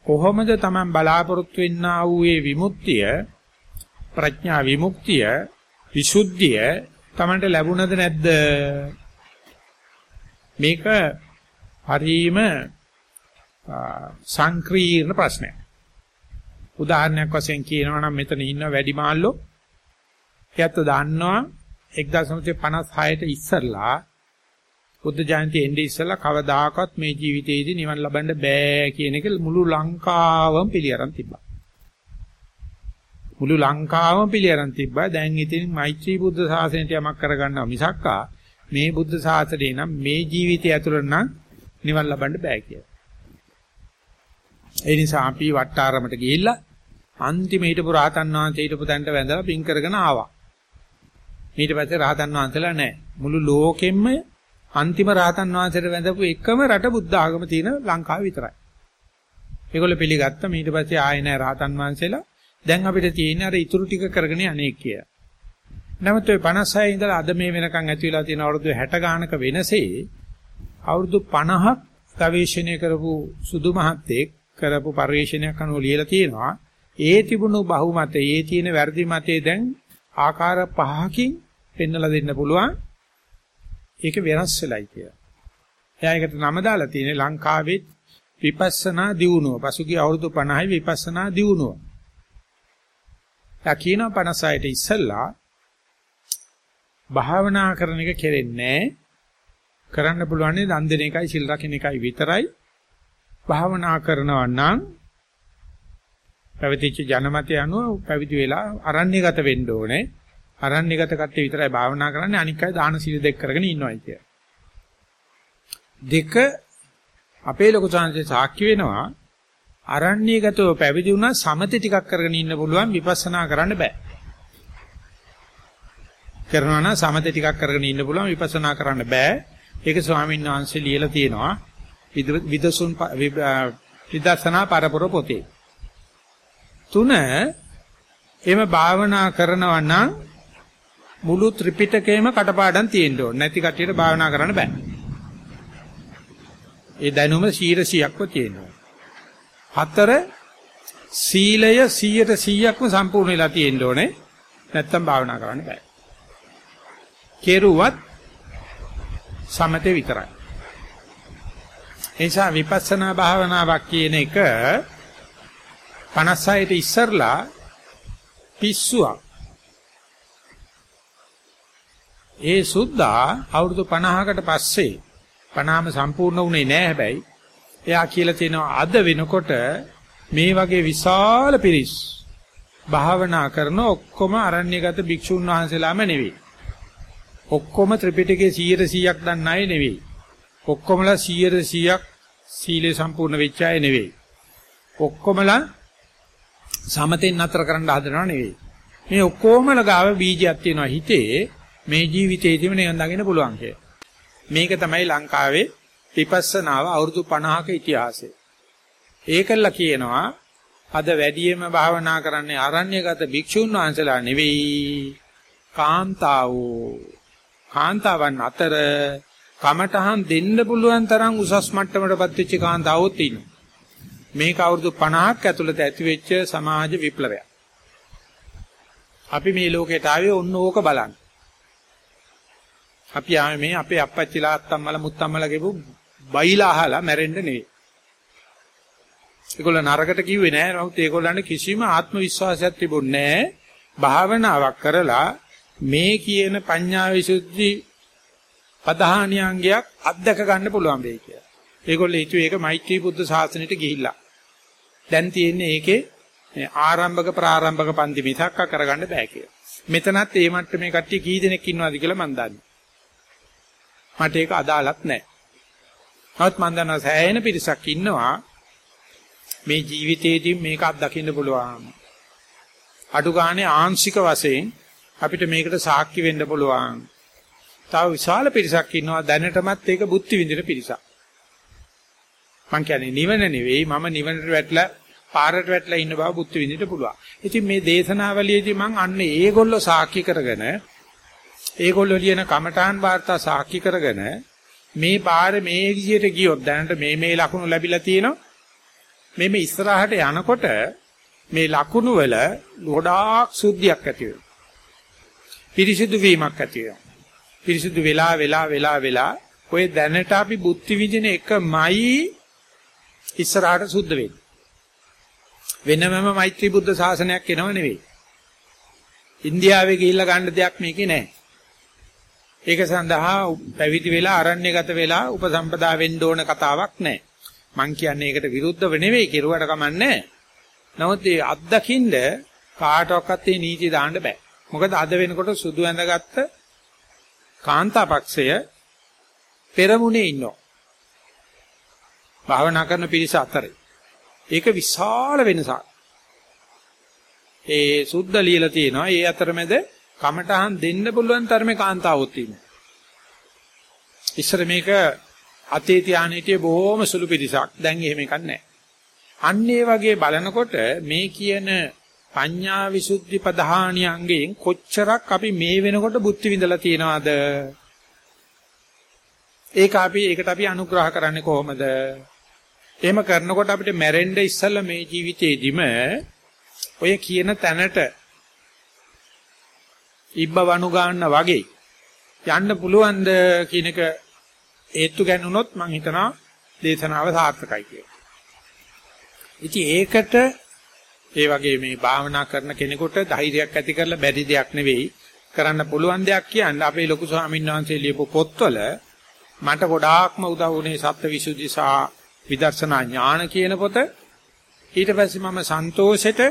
Speaker 1: කොහොමද Taman බලාපොරොත්තු වෙන්නා වූ මේ විමුක්තිය ප්‍රඥා විමුක්තිය විසුද්ධිය Tamanට ලැබුණද නැද්ද? මේක හරීම සංක්‍රීර්ණ ප්‍රශ්නයක්. උදාහරණයක් වශයෙන් කියනවා නම් මෙතන ඉන්න වැඩිමාල්ලෝ එයත් දන්නවා 1956ට ඉස්සරලා බුද්ධ ජයන්ති එන්නේ ඉස්සලා කවදාකවත් මේ ජීවිතේදී නිවන් ලබන්න බෑ කියන එක මුළු ලංකාවම පිළිඅරන් තිබ්බා. මුළු ලංකාවම පිළිඅරන් තිබ්බා. දැන් ඉතින් මෛත්‍රී බුද්ධ ශාසනයට යමක් කරගන්නවා මිසක්කා මේ බුද්ධ ශාසනය නම් මේ ජීවිතය ඇතුළත නම් නිවන් ලබන්න බෑ කියලා. ඒ නිසා අපි වට්ටාරමට ගිහිල්ලා අන්තිම හිටපු රහතන් වහන්සේ හිටපු තැනට වැඳලා පින් කරගෙන ආවා. ඊට පස්සේ රහතන් වහන්සේලා නැහැ. මුළු ලෝකෙම්ම අන්තිම රහතන් වහන්සේට වැඳපු එකම රට බුද්ධ ආගම තියෙන ලංකාව විතරයි. ඒගොල්ලෝ පිළිගත්තා ඊට පස්සේ ආයෙ නැහැ රහතන් වහන්සේලා. දැන් අපිට තියෙන්නේ අර ඉතුරු ටික කරගෙන අනේක කිය. නමුත් ඔය 56 ඉඳලා අද මේ වෙනකන් ඇති වෙලා තියෙන අවුරුදු 60 ගානක වෙනසේ අවුරුදු 50ක් ගවේෂණය කරපු සුදු මහත්තයෙක් කරපු පරිශ්‍රණයක් අනුව ලියලා තියෙනවා ඒ තිබුණු බහුමතේ ඒ තියෙන වැරදි මතේ දැන් ආකාර පහකින් පෙන්වලා දෙන්න පුළුවන් ඒක වෙනස් වෙලයි කියලා. එයා ඒකට නම දාලා තියෙන්නේ ලංකාවේ විපස්සනා දියුණුව. පසුගිය අවුරුදු 50යි විපස්සනා දියුණුව. එයා කියනවා 56ට ඉස්සෙල්ලා භාවනා කරන එක කෙරෙන්නේ කරන්න පුළුවන් දන් දෙන එකයි සිල් රකින්න එකයි විතරයි. භාවනා කරනවා නම් පැවිදිච්ච ජනමතය අනුව පැවිදි වෙලා අරණ්‍යගත වෙන්න ඕනේ. අරණ්‍යගත කට්ටිය විතරයි භාවනා කරන්නේ අනික් අය දාන සීල දෙක කරගෙන ඉන්නවයි කිය. දෙක අපේ ලොකු සංසේ සාක්ෂි වෙනවා අරණ්‍යගතව පැවිදි වුණා සමතේ ටිකක් කරගෙන ඉන්න පුළුවන් විපස්සනා කරන්න බෑ. කරනවා නම් සමතේ ටිකක් කරගෙන ඉන්න පුළුවන් විපස්සනා කරන්න බෑ. ඒක ස්වාමීන් වහන්සේ ලියලා තියෙනවා විදසුන් විදර්ශනා පරපුර පොතේ. තුන එහෙම භාවනා කරනවා නම් මුළු ත්‍රිපිටකයම කටපාඩම් තියෙන්න ඕනේ. නැති කටියට භාවනා කරන්න බෑ. ඒ දැනුම 100%ක්ම තියෙනවා. හතර සීලය 100%ක්ම සම්පූර්ණ වෙලා තියෙන්න ඕනේ. නැත්තම් භාවනා කරන්න බෑ. කෙරුවත් සමතේ විතරයි. එනිසා විපස්සනා භාවනාවක් කියන එක 56ට ඉස්සරලා පිස්සුවක් ඒ සුද්දා අවුරුදු 50කට පස්සේ 50ම සම්පූර්ණ වුණේ නැහැ හැබැයි එයා කියලා තියෙනවා අද වෙනකොට මේ වගේ විශාල පිරිස් භාවනා කරන ඔක්කොම අරණ්‍යගත භික්ෂුන් වහන්සේලාම නෙවෙයි. ඔක්කොම ත්‍රිපිටකයේ 100%ක් දන්න අය නෙවෙයි. ඔක්කොමලා 100%ක් සීලේ සම්පූර්ණ වෙච්ච අය නෙවෙයි. ඔක්කොමලා සමතෙන් නතර කරන්න හදනව නෙවෙයි. මේ ඔක්කොමලා ගාව බීජයක් තියෙනවා හිතේ මේ ජීවිතේදීම නිවන් දකින්න පුළුවන් කිය. මේක තමයි ලංකාවේ විපස්සනාව අවුරුදු 50ක ඉතිහාසය. ඒකල්ල කියනවා අද වැඩියෙන්ම භාවනා කරන්නේ ආරණ්‍යගත භික්ෂුන් වහන්සේලා නෙවෙයි කාන්තාවෝ. කාන්තාවන් අතර කමටහන් දෙන්න පුළුවන් තරම් උසස් මට්ටමකටපත් වෙච්ච කාන්තාවෝත් ඉන්නවා. මේක අවුරුදු 50ක් ඇතුළත ඇති වෙච්ච සමාජ විප්ලවයක්. අපි මේ ලෝකයට ආවේ ඔන්න ඕක බලන්න. අපි ආවේ මේ අපේ අප්පච්චිලා අත්තම්මලා මුත්තම්මලා ගෙබු බයිලා අහලා මැරෙන්න නෙවෙයි. ඒගොල්ල නරකට කිව්වේ නෑ. නමුත් ඒගොල්ලන්ට කිසිම ආත්ම විශ්වාසයක් තිබුණේ නෑ. භාවනාවක් කරලා මේ කියන පඤ්ඤා විසුද්ධි පදහානියංගයක් අත්දක ගන්න පුළුවන් වෙයි කියලා. ඒගොල්ලෝ හිතුවේ ඒක මෛත්‍රී බුද්ධ ශාසනයට ගිහිල්ලා. දැන් තියෙන්නේ ඒකේ ආරම්භක ප්‍රාරම්භක පන්ති මිසක් කරගන්න බෑ කියලා. මෙතනත් ඒ මට්ටමේ කට්ටිය කී දෙනෙක් ඉන්නවද කියලා මම දන්නේ. මට ඒක අදාළත් නැහැ. නමුත් මම දන්නවා සෑහෙන පිරිසක් ඉන්නවා මේ ජීවිතේදී මේක අත්දකින්න පුළුවන්. අඩු ගානේ ආංශික වශයෙන් අපිට මේකට සාක්ෂි වෙන්න පුළුවන්. තව විශාල පිරිසක් ඉන්නවා දැනටමත් ඒක බුද්ධි විඳින පිරිසක්. මං කියන්නේ නිවන නෙවෙයි මම නිවනට වැටලා පාරට වැටලා ඉන්න බව බුද්ධ විඳින්න පුළුවන්. ඉතින් මේ දේශනාවලියේදී මං අන්න ඒගොල්ලෝ සාක්ෂි කරගෙන ඒගොල්ලෝ ලියන කමඨාන් වාර්තා සාක්ෂි කරගෙන මේ පාර මේ විදියට ගියොත් දැනට මේ මේ ලකුණු ලැබිලා තියෙනවා. මේ මේ ඉස්සරහට යනකොට මේ ලකුණු වල ගොඩාක් සුද්ධියක් ඇති වෙනවා. පිරිසිදු වීමක් ඇති වෙනවා. පිරිසිදු වෙලා වෙලා වෙලා වෙලා ඔය දැනට අපි බුද්ධි විදින එකමයි ඉස්සරහට සුද්ධ වෙන්නේ. වෙනමම මෛත්‍රී බුද්ධ ශාසනයක් එනව නෙවෙයි. ඉන්දියාවේ ගිහිල්ලා ගන්න දෙයක් මේකේ නැහැ. ඒක සඳහා පැවිදි වෙලා අරණ්‍යගත වෙලා උපසම්පදා වෙන්න ඕන කතාවක් නැහැ. මං කියන්නේ ඒකට විරුද්ධව නෙවෙයි කෙරුවට කමන්නේ නමුත් මේ අත්දකින්න කාටවත් මේ නීති දාන්න බෑ. මොකද අද වෙනකොට සුදු ඇඳගත්ත කාන්තාපක්ෂය පෙරමුණේ ඉන්නවා. භාවනා කරන පිරිස අතරේ. ඒක විශාල වෙනසක්. ඒ සුද්ධ ලියලා තියෙනවා. ඒ අතරමැද කමටහන් දෙන්න පුළුවන් තරමේ කාන්තාවොත් ඉන්නවා. ඉස්සර මේක අතේ තියාන හිටියේ බොහොම සුළු පිරිසක්. දැන් එහෙම එකක් නැහැ. අන්න ඒ වගේ බලනකොට මේ කියන පඤ්ඤා විසුද්ධි පධානියංගෙන් කොච්චරක් අපි මේ වෙනකොට බුද්ධි විඳලා තියෙනවද? ඒක අපි ඒකට අපි අනුග්‍රහ කරන්නේ කොහොමද? එහෙම කරනකොට අපිට මැරෙන්න ඉස්සෙල්ලා මේ ජීවිතේදිම ඔය කියන තැනට ඉබ්බ වණු ගන්න වගේ. යන්න පුළුවන්ද කියන එක හේතු ගන්නනොත් මම හිතනවා දේශනාව සාර්ථකයි කියලා. ඉතින් ඒකට ඒ වගේ මේ භාවනා කරන කෙනෙකුට ධෛර්යයක් ඇති කරලා බැරි දෙයක් නෙවෙයි. කරන්න පුළුවන් දෙයක් කියන්නේ අපේ ලොකු ස්වාමීන් වහන්සේ ලියපු පොත්වල මට ගොඩාක්ම උදව් වුණේ සත්‍වවිසුද්ධි සහ විදර්ශනා ඥාන කියන පොත. ඊට පස්සේ මම සන්තෝෂෙට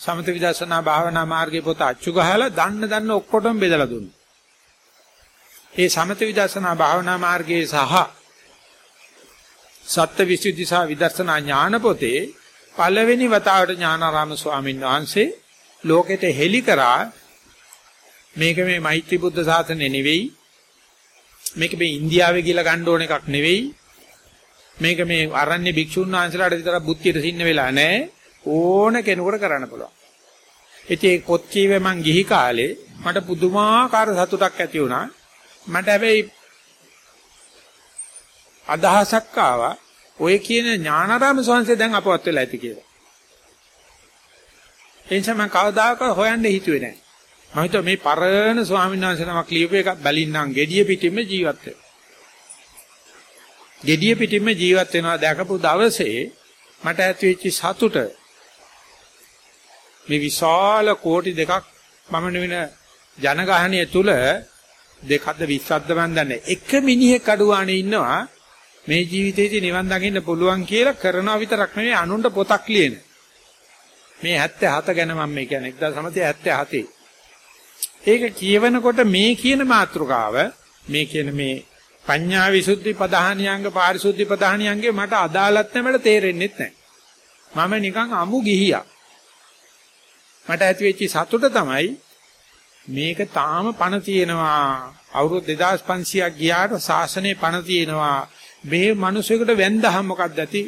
Speaker 1: සමත විදර්ශනා භාවනා මාර්ගයේ පොත අච්චු ගහලා දන්න දන්න ඔක්කොටම බෙදලා දුන්නා. ඒ සමත විදර්ශනා භාවනා මාර්ගයේ සහ සත්‍ය විසුද්ධි සහ විදර්ශනා ඥාන පොතේ පළවෙනි වතාවට ඥානාරාම ස්වාමීන් වහන්සේ ලෝකෙට හෙළි කරා මේක මේ මෛත්‍රී බුද්ධ ශාසනය නෙවෙයි මේක මේ ඉන්දියාවේ කියලා ගන්න ඕන එකක් නෙවෙයි මේක මේ අරණ්‍ය භික්ෂුන් වහන්සේලාට විතර බුද්ධියට සින්න වෙලා නැහැ ඕන කෙනෙකුට කරන්න පුළුවන්. ඉතින් ඒ පොත් කීවේ මං ගිහි කාලේ මට පුදුමාකාර සතුටක් ඇති වුණා. මට හැබැයි අදහසක් ආවා ඔය කියන ඥානාරාම සංසය දැන් අපවත් වෙලා ඇති කියලා. එනිසා මම කවදාකවත් හොයන්න හිතුවේ නැහැ. මම හිතුවා මේ පරණ ස්වාමීන් වහන්සේ නමක් ලියපු එකක් බැලින්නම් gediya පිටින්ම ජීවත් වෙනවා. gediya පිටින්ම ජීවත් වෙනවා දැකපු දවසේ මට ඇති වෙච්ච සතුට මේ විශාල කෝටි දෙකක් පමණ වෙන ජනගහනය තුල දෙකක්ද 20ක්ද මන් දන්නේ එක මිනිහෙක් අඩුවානේ ඉන්නවා මේ ජීවිතේදී නිවන් දකින්න පුළුවන් කියලා කරනවා විතරක් නෙවෙයි අනුන්ට පොතක් ලියන මේ 77 ගැන මම මේ කියන්නේ 1977 ඒක කියවනකොට මේ කියන මාතෘකාව මේ කියන මේ පඤ්ඤා විසුද්ධි පදහානියංග පාරිශුද්ධි පදහානියංගේ මට අදාළත් නැමෙට තේරෙන්නේ නැහැ. මම නිකන් අමු ගිහියා. මට ඇති වෙච්ච සතුට තමයි මේක තාම පණ තියෙනවා. අවුරුදු 2500ක් ගියාට සාසනේ පණ තියෙනවා. මේ මිනිසෙකුට වැන්දහම මොකක්ද ඇති?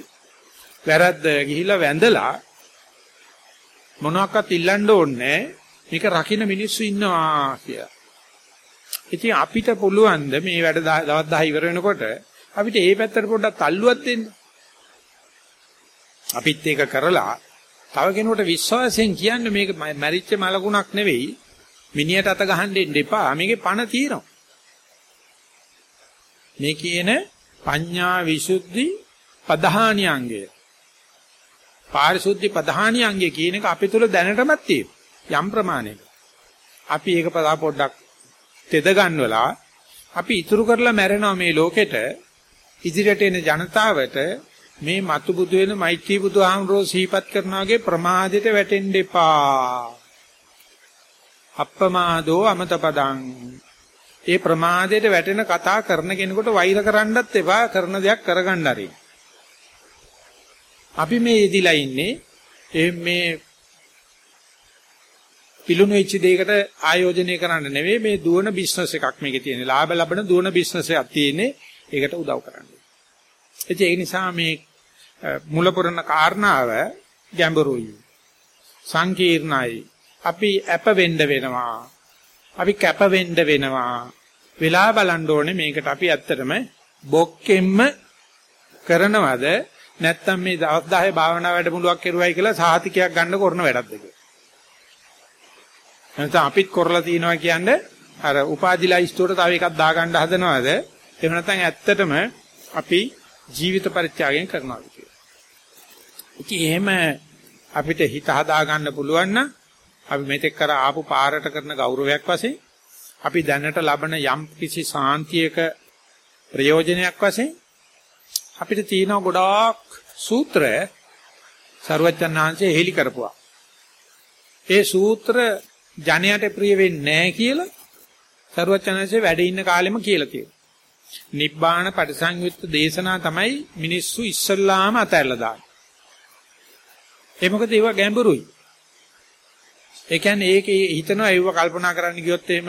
Speaker 1: වැරද්ද ගිහිලා වැඳලා මොනවාක්වත් ඉල්ලන්න ඕනේ මේක රකින්න මිනිස්සු ඉන්නවා කියලා. ඉතින් අපිට පුළුවන් ද මේ වැඩ දවස් 10 ඉවර වෙනකොට අපිට ඒ පැත්තට පොඩ්ඩක් තල්ලුවක් දෙන්න. අපිත් ඒක කරලා තව කෙනෙකුට විශ්වාසයෙන් කියන්නේ මේක මැරිච්ච මලකුණක් නෙවෙයි මිනියට අත ගහන්න දෙන්න එපා මේකේ පණ තියෙනවා. මේ කියන පඤ්ඤා විසුද්ධි පධානියංගය. පාරිශුද්ධි පධානියංගය කියන එක අපි තුල දැනටමත් තියෙනවා. යම් ප්‍රමාණයක. අපි ඒක පදා පොඩ්ඩක් තෙද ගන්නවලා අපි ඉතුරු කරලා මැරෙනවා මේ ලෝකෙට ඉදිරියට එන ජනතාවට මේ මතු බුදු වෙන මෛත්‍රී බුදුහාමුදුරෝ සිහිපත් කරනාගේ ප්‍රමාදයට වැටෙන්න එපා. අප්පමාදෝ අමතපදං. ඒ ප්‍රමාදයට වැටෙන කතා කරන කෙනෙකුට වෛර කරන්නත් එපා කරන දෙයක් කරගන්න හරි. අපි මේ ඉදිලා ඉන්නේ මේ පිලුණු වෙච්ච දෙයකට ආයෝජනය කරන්න නෙවෙයි මේ දුවන බිස්නස් එකක් මේකේ තියෙන. ලාභ ලබන දුවන බිස්නස් එකක් තියෙන්නේ. ඒකට උදව් කරන්න. ඒ නිසා මේ මුලපුරන කාරණාව ගැඹුරුයි. සංකීර්ණයි. අපි අප වෙන්න වෙනවා. අපි කැප වෙන්න වෙනවා. වෙලා බලන්න ඕනේ මේකට අපි ඇත්තටම බොක්කෙම්ම කරනවද නැත්නම් මේ දවස් 10 භාවනා වැඩමුළුවක් කරුවයි කියලා සාහිතිකයක් ගන්න කරන වැඩක්ද කියලා. නැත්නම් අපිත් කරලා තියනවා කියන්නේ අර උපාධිලා ඉස්තුවට තව එකක් දාගන්න හදනවද? එහෙම නැත්නම් ඇත්තටම අපි ජීවිත පරිත්‍යාගයෙන් කරනවාද කියලා. ඉතින් එහෙම අපිට හිත හදා ගන්න පුළුවන් නම් අපි මෙතෙක් කර ආපු පාරට කරන ගෞරවයක් වශයෙන් අපි දැනට ලබන යම් කිසි සාන්තියක ප්‍රයෝජනයක් වශයෙන් අපිට තියෙන ගොඩාක් සූත්‍ර සරුවච්චන්හන්සේ හෙලි කරපුවා. ඒ සූත්‍ර ජනයට ප්‍රිය වෙන්නේ නැහැ කියලා සරුවච්චන්හන්සේ වැඩ ඉන්න කාලෙම කියලා තියෙනවා. නිබ්බාන පරිසංයුක්ත දේශනා තමයි මිනිස්සු ඉස්සල්ලාම අතහැරලා දාන්නේ. ඒ මොකද ඒවා ගැඹුරුයි. ඒ කියන්නේ ඒකේ හිතනවා ඒව කල්පනා කරන්න ගියොත් එහෙම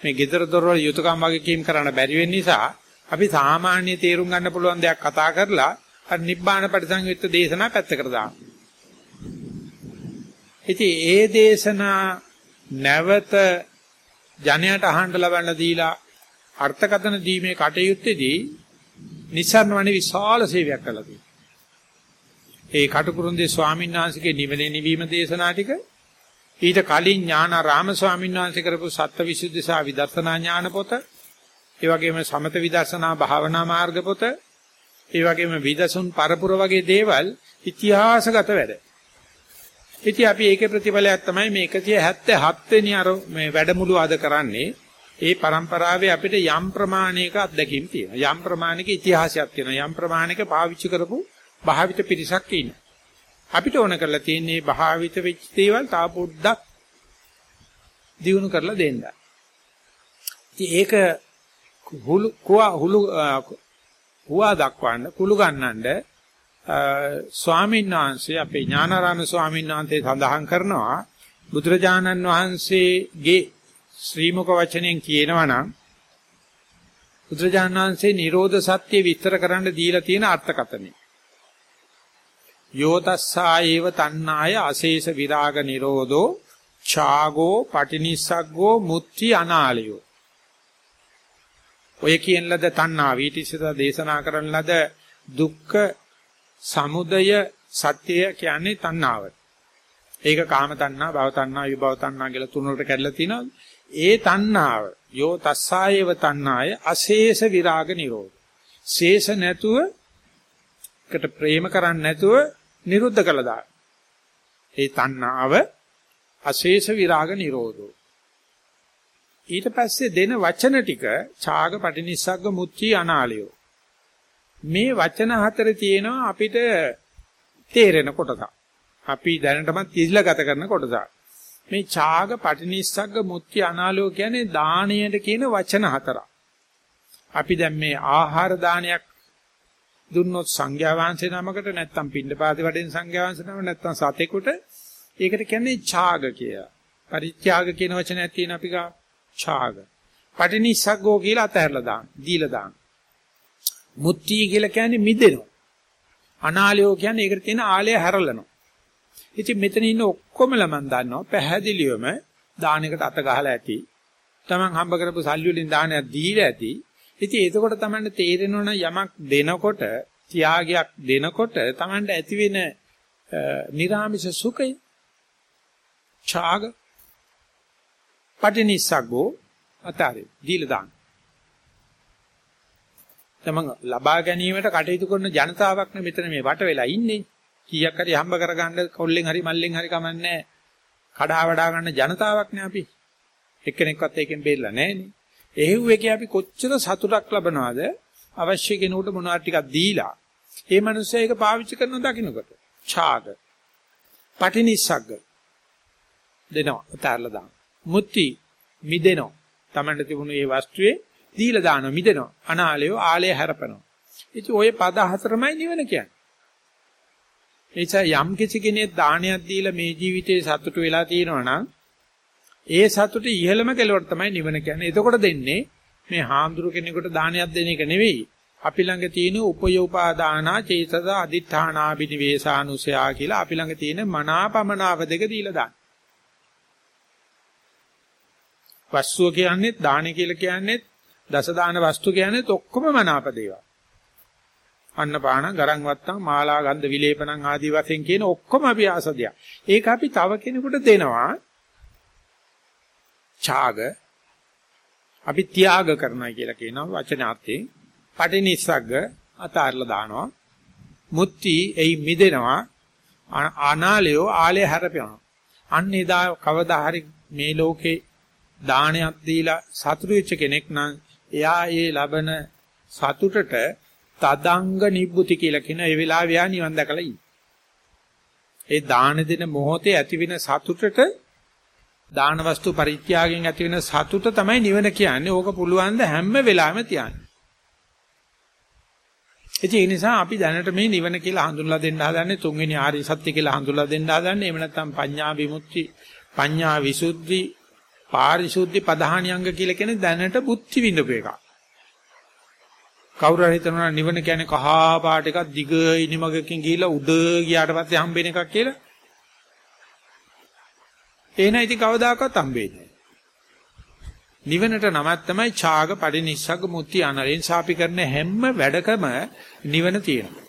Speaker 1: මේ gedara dorwal යුතුයකම් වගේ කීම් කරන්න බැරි වෙන නිසා අපි සාමාන්‍ය තේරුම් ගන්න පුළුවන් දෙයක් කතා කරලා අර නිබ්බාන පරිසංයුක්ත දේශනා පැත්තකට දානවා. ඉතින් ඒ දේශනා නැවත ජනයට අහන්න ලබන්න දීලා අර්ථකථන දීමේ කටයුත්තේදී නිසරණවනේ විශාල සේවයක් කළා තියෙනවා. ඒ කටුකුරුන්දේ ස්වාමීන් වහන්සේගේ නිවනේ නිවීම දේශනා ටික ඊට කලින් ඥානාරාම ස්වාමීන් වහන්සේ කරපු සත්‍වවිසුද්ධි සහ විදර්ශනා ඥාන පොත, ඒ වගේම සමත විදර්ශනා භාවනා මාර්ග පොත, ඒ වගේම විදසුන් පරපුර වගේ දේවල් ඉතිහාසගත වැඩ. ඉතින් අපි ඒකේ ප්‍රතිඵලයක් තමයි මේ 177 වෙනි අර මේ වැඩමුළු අද කරන්නේ. ඒ પરම්පරාවේ අපිට යම් ප්‍රමාණයක අත්දැකීම් තියෙනවා. යම් ප්‍රමාණයක ඉතිහාසයක් තියෙනවා. යම් ප්‍රමාණයක පාවිච්චි කරපු භාවිත පිරිසක් ඉන්නවා. අපිට ඕන කරලා තියෙන්නේ භාවිත වෙච්ච දේවල් තා පොඩ්ඩක් දිනු කරලා දෙන්න. ඉතින් ඒක හුළු කුවා හුළු හුවා දක්වන්න කුළු ගන්නඳ ස්වාමීන් වහන්සේ අපේ ඥානාරාම ස්වාමීන් වහන්සේ සඳහන් කරනවා බුදුරජාණන් වහන්සේගේ ශ්‍රීමුක වචනෙන් කියනවා නම් බුදුරජාණන් වහන්සේ Nirodha Satya විස්තර කරන්න දීලා තියෙන අර්ථකථනය. යෝතස්සායේව තණ්හාය අශේෂ විරාග නිරෝධෝ ඡාගෝ පටිනිස්සග්ගෝ මුත්‍ති අනාලයෝ ඔය කියන ලද තණ්හා වීටිසිත දේශනා කරන ලද දුක්ඛ සමුදය සත්‍යය කියන්නේ තණ්හාව. ඒක කාම තණ්හා, භව තණ්හා, විභව තණ්හා කියලා තුනකට කැඩලා තිනවා. ඒ තණ්හාව යෝ තස්සායේව තණ්හාය අශේෂ විරාග නිරෝධ. ශේෂ නැතුව කට ප්‍රේම කරන්නේ නැතුව නිරුද්ධ කළා දා. ඒ තණ්හාව අශේෂ විරාග නිරෝධෝ. ඊට පස්සේ දෙන වචන ටික ඡාග පටිනිස්සග්ග මුච්චි අනාලයෝ. මේ වචන හතර තියෙනවා අපිට තේරෙන කොටස. අපි දැනටමත් ඉස්ලා ගත කරන කොටස. මේ ඡාග පටිනිස්සග්ග මුච්චි අනාලයෝ කියන්නේ දාණයට කියන වචන හතරක්. අපි දැන් මේ ආහාර දානයක් දුන්නොත් සංඝයා වහන්සේ නමකට නැත්තම් පින්ඩපාතේ වඩෙන් සංඝයා වහන්සේ නම නැත්තම් සතෙකුට ඒකට කියන්නේ ඡාග කියලා. පරිත්‍යාග කියන වචනයක් තියෙන අපි ගා ඡාග. පටිනිස්සග්ගෝ කියලා අතහැරලා දාන්න. දීලා දාන්න. මුත්‍ති කියලා කියන්නේ මිදෙනවා. අනාලයෝ කියන්නේ ඒකට තියෙන ආලය හැරලනවා. ඉතින් මෙතන ඉන්න ඔක්කොමලා මම දන්නවා පැහැදිලිවම දානයකට අත ගහලා ඇති. Taman හම්බ කරපු සල්ලි වලින් දානයක් දීලා ඇති. ඉතින් එතකොට තමයි තේරෙනවන යමක් දෙනකොට ත්‍යාගයක් දෙනකොට Tamanට ඇති වෙන නිර්ාමිෂ සුඛය ඡාග පටිනිස්සග්ගෝ අතාරේ දීලා දාන්න. තමන් ලබා ගැනීමට කටයුතු කරන ජනතාවක් නේ මෙතන මේ වට වෙලා ඉන්නේ. කීයක් හරි හම්බ කරගන්න කොල්ලෙන් හරි මල්ලෙන් හරි කමන්නේ කඩා වඩා ගන්න ජනතාවක් නේ අපි. එක්කෙනෙක්වත් ඒකෙන් බේරලා නැහනේ. එහෙව් එකේ අපි කොච්චර සතුටක් ලබනවද? අවශ්‍ය කෙනෙකුට මොනවාට ටිකක් දීලා? ඒ මනුස්සයා ඒක පාවිච්චි කරන දකින්නකොට. ඡාග. පටිනිස්සග්ග. දෙනවා. උතාරලා දාන මුත්‍ති මිදෙනවා. Tamanට තිබුණු ඒ වස්තුවේ දීලා දානවා මිදෙනවා. අනාලය ආලය හැරපනවා. ඉතින් ওই පද හතරමයි නිවන කියන්නේ. එනිසා යම් කිසි කෙනෙක් දානයක් දීලා මේ ජීවිතේ සතුට වෙලා තියෙනවා නම් ඒ සතුට ඉහළම කෙලවර තමයි නිවන කියන්නේ. එතකොට දෙන්නේ මේ හාමුදුරු කෙනෙකුට දානයක් දෙන එක නෙවෙයි. අපි ළඟ තියෙන උපයෝපාදානා චේතස අදිඨානා බිනිවේසානුසයා කියලා අපි ළඟ තියෙන මනාපමනාව දෙක දීලා දාන්න. වස්තුව කියන්නේ දාන කියලා කියන්නේ දස දාන වස්තු කියන්නේ ඔක්කොම මනාප දේවල්. අන්නපාන ගරන් වත්තම් මාලා ගන්ධ විලේපනං ආදී වශයෙන් කියන ඔක්කොම අපි ආසදයක්. ඒක අපි තව කෙනෙකුට දෙනවා. ඡාග අපි ත්‍යාග කරනවා කියලා කියනවා වචනාර්ථයෙන්. පටිනිස්සග්ග අතාරලා දානවා. මුත්‍ති එයි මිදෙනවා. අනාලයෝ ආලය හැරපෙනවා. අන්න එදා කවදා හරි මේ ලෝකේ දානයක් දීලා සතුටු වෙච්ච කෙනෙක් නම් එයා ඒ ලබන සතුටට තදංග නිබ්බුති කියලා කියන ඒ වෙලාවේ යා නිවන් දැකලා ඉන්නේ. ඒ දාන දෙන මොහොතේ ඇතිවෙන සතුටට දාන වස්තු පරිත්‍යාගයෙන් ඇතිවෙන සතුට තමයි නිවන කියන්නේ. ඕක පුළුවන් ද හැම වෙලාවෙම තියන්න. ඒ නිසා අපි දැනට මේ නිවන කියලා හඳුන්ලා දෙන්න හදන්නේ තුන්වෙනි ආර්ය සත්‍ය කියලා හඳුන්ලා දෙන්න හදන්නේ. එහෙම නැත්නම් පඤ්ඤා විමුක්ති, පඤ්ඤා විසුද්ධි, පාරිශුද්ධි පධානියංග කියලා කියන්නේ දැනට බුද්ධි විඳපු එකක්. කවුරු හරි හිතනවා නිවන කියන්නේ කහා පාට එකක් දිග ඉනිමගකින් ගිහිලා උඩ ගියාට පස්සේ හම්බෙන එකක් කියලා. එහෙනම් ඉතින් කවදාකවත් හම්බෙන්නේ නිවනට නමක් තමයි ඡාග පරිනිස්සග්ග මුත්‍ති අනරෙන් සාපි කරන හැම වැඩකම නිවන තියෙනවා.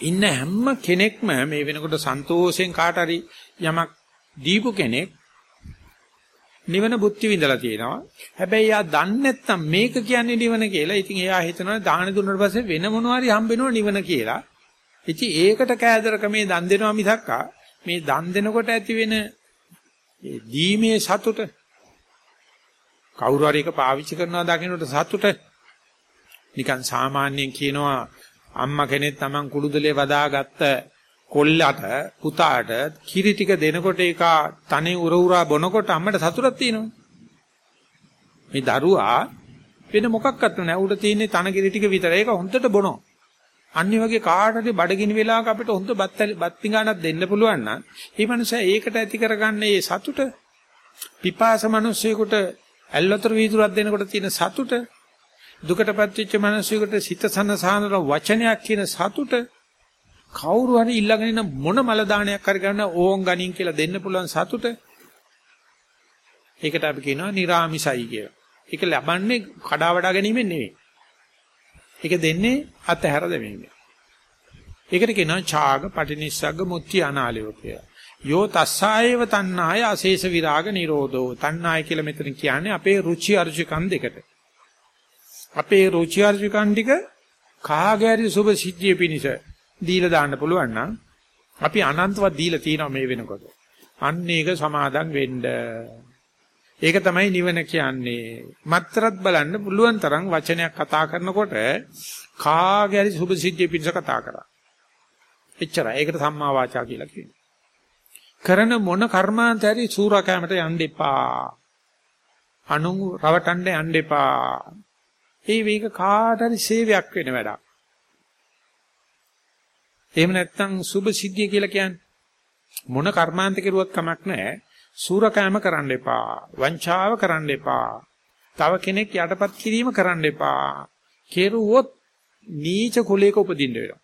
Speaker 1: ඉන්න හැම කෙනෙක්ම මේ වෙනකොට සන්තෝෂෙන් කාට හරි යමක් දීපු කෙනෙක් නිවන බුද්ධි විඳලා තියෙනවා. හැබැයි යා දන්නේ නැත්නම් මේක කියන්නේ නිවන කියලා. ඉතින් එයා හිතනවා දාන දුන්නාට පස්සේ වෙන මොනවාරි හම්බෙනව නිවන කියලා. ඉතින් ඒකට කෑදරකමේ දන් දෙනවා මිසක්කා මේ දන් දෙනකොට ඇති වෙන ඒ දීමේ සතුට කවුරු හරි එක පාවිච්චි කරනවා දකින්නට සතුට නිකන් සාමාන්‍යයෙන් කියනවා අම්මා කෙනෙක් Taman කුළුදලේ වදාගත්ත කොල්ලට පුතාට කිරි ටික දෙනකොට ඒක තනේ උර උරා බොනකොට අම්මට සතුටක් තියෙනවා. මේ දරුවා වෙන මොකක්වත් නැහැ. උඩ තියෙන්නේ තන කිරි ටික විතරයි. ඒක හොඳට බොනවා. අනිත් වගේ කාටද බඩගිනි වෙලාවක අපිට හොඳ බත් බත් පිඟානක් දෙන්න පුළුවන් නම් මේ මනුස්සයා ඒකට ඇති කරගන්න ඒ සතුට පිපාස මිනිස්සෙකුට ඇල්වතුරු වීදුරක් දෙනකොට තියෙන සතුට දුකටපත් වෙච්ච මිනිස්සෙකුට සිත සනසහනර වචනයක් කියන සතුට කවුරු හරි ඊළඟට ඉන්න මොන මල දාණයක් හරි ගන්න ඕන් ගණින් කියලා දෙන්න පුළුවන් සතුට ඒකට අපි කියනවා निराமிසයි කියලා. ඒක ලබන්නේ කඩා වඩා ගැනීමෙන් නෙවෙයි. ඒක දෙන්නේ අතහැර දෙමින්. ඒකට කියනවා ඡාග පටිනිස්සග්ග මුත්‍ති අනාලයෝ කියලා. යෝ තස්සායව තණ්හාය අශේෂ විරාග නිරෝධෝ. තණ්හාය කියලා මෙතන කියන්නේ අපේ රුචි අරුචිකම් දෙකට. අපේ රුචි අරුචිකම් ටික කාගෑරි සුභ සිද්ධිය පිණිස දීලා දාන්න පුළුවන් නම් අපි අනන්තවත් දීලා තියෙනවා මේ වෙනකොට. අන්න ඒක සමාදන් වෙන්න. ඒක තමයි නිවන කියන්නේ. මත්තරත් බලන්න පුළුවන් තරම් වචනයක් කතා කරනකොට කාගේ හරි සුභ සිද්ධිය පිණිස කතා කරා. එච්චරයි. ඒකට සම්මා වාචා කියලා කියනවා. කරන මොන කර්මාන්ත හරි සූරකෑමට යන්න එපා. අනු රවටන්න යන්න එපා. ඒ වේක කාට හරි සේවයක් වෙන වැඩක්. එහෙම නැත්නම් සුභ සිද්ධිය කියලා කියන්නේ මොන කර්මාන්ත කෙරුවත් කමක් නැහැ. සූරකෑම කරන්න එපා. වංචාව කරන්න එපා. තව කෙනෙක් යටපත් කිරීම කරන්න එපා. කෙරුවොත් නීච කුලයක උපදින්න වෙනවා.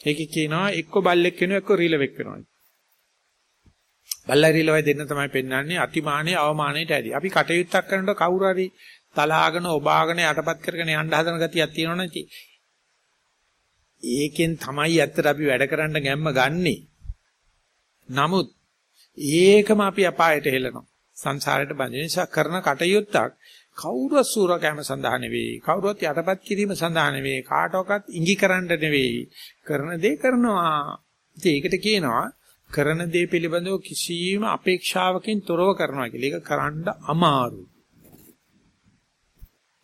Speaker 1: ඒකේ කියනවා එක්ක බල්ලෙක් වෙනවා එක්ක රිලෙවෙක් වෙනවා. බල්ලා රිලෙවයි දෙන්න තමයි පෙන්වන්නේ අතිමානයේ අවමානයට ඇදී. අපි කටයුත්තක් කරනකොට කවුරු හරි තලාගෙන ඔබාගෙන යටපත් කරගෙන යන්න හදන ගතියක් තියෙනවනේ. ඒකෙන් තමයි ඇත්තට අපි වැඩ කරන්න ගැම්ම ගන්නෙ. නමුත් ඒකම අපි අපායට හෙලනවා. සංසාරයට බැඳෙන නිසා කරන කටයුත්තක් කවුරුත් සූරකෑම සඳහා නෙවෙයි. කවුරුත් යටපත් කිරීම සඳහා නෙවෙයි. කාටවත් ඉඟි කරන්න නෙවෙයි. කරන දේ කරනවා. ඒකට කියනවා කරන දේ පිළිබඳව කිසියම් අපේක්ෂාවකින් තොරව කරනවා කියලා. ඒක කරන්න අමාරුයි.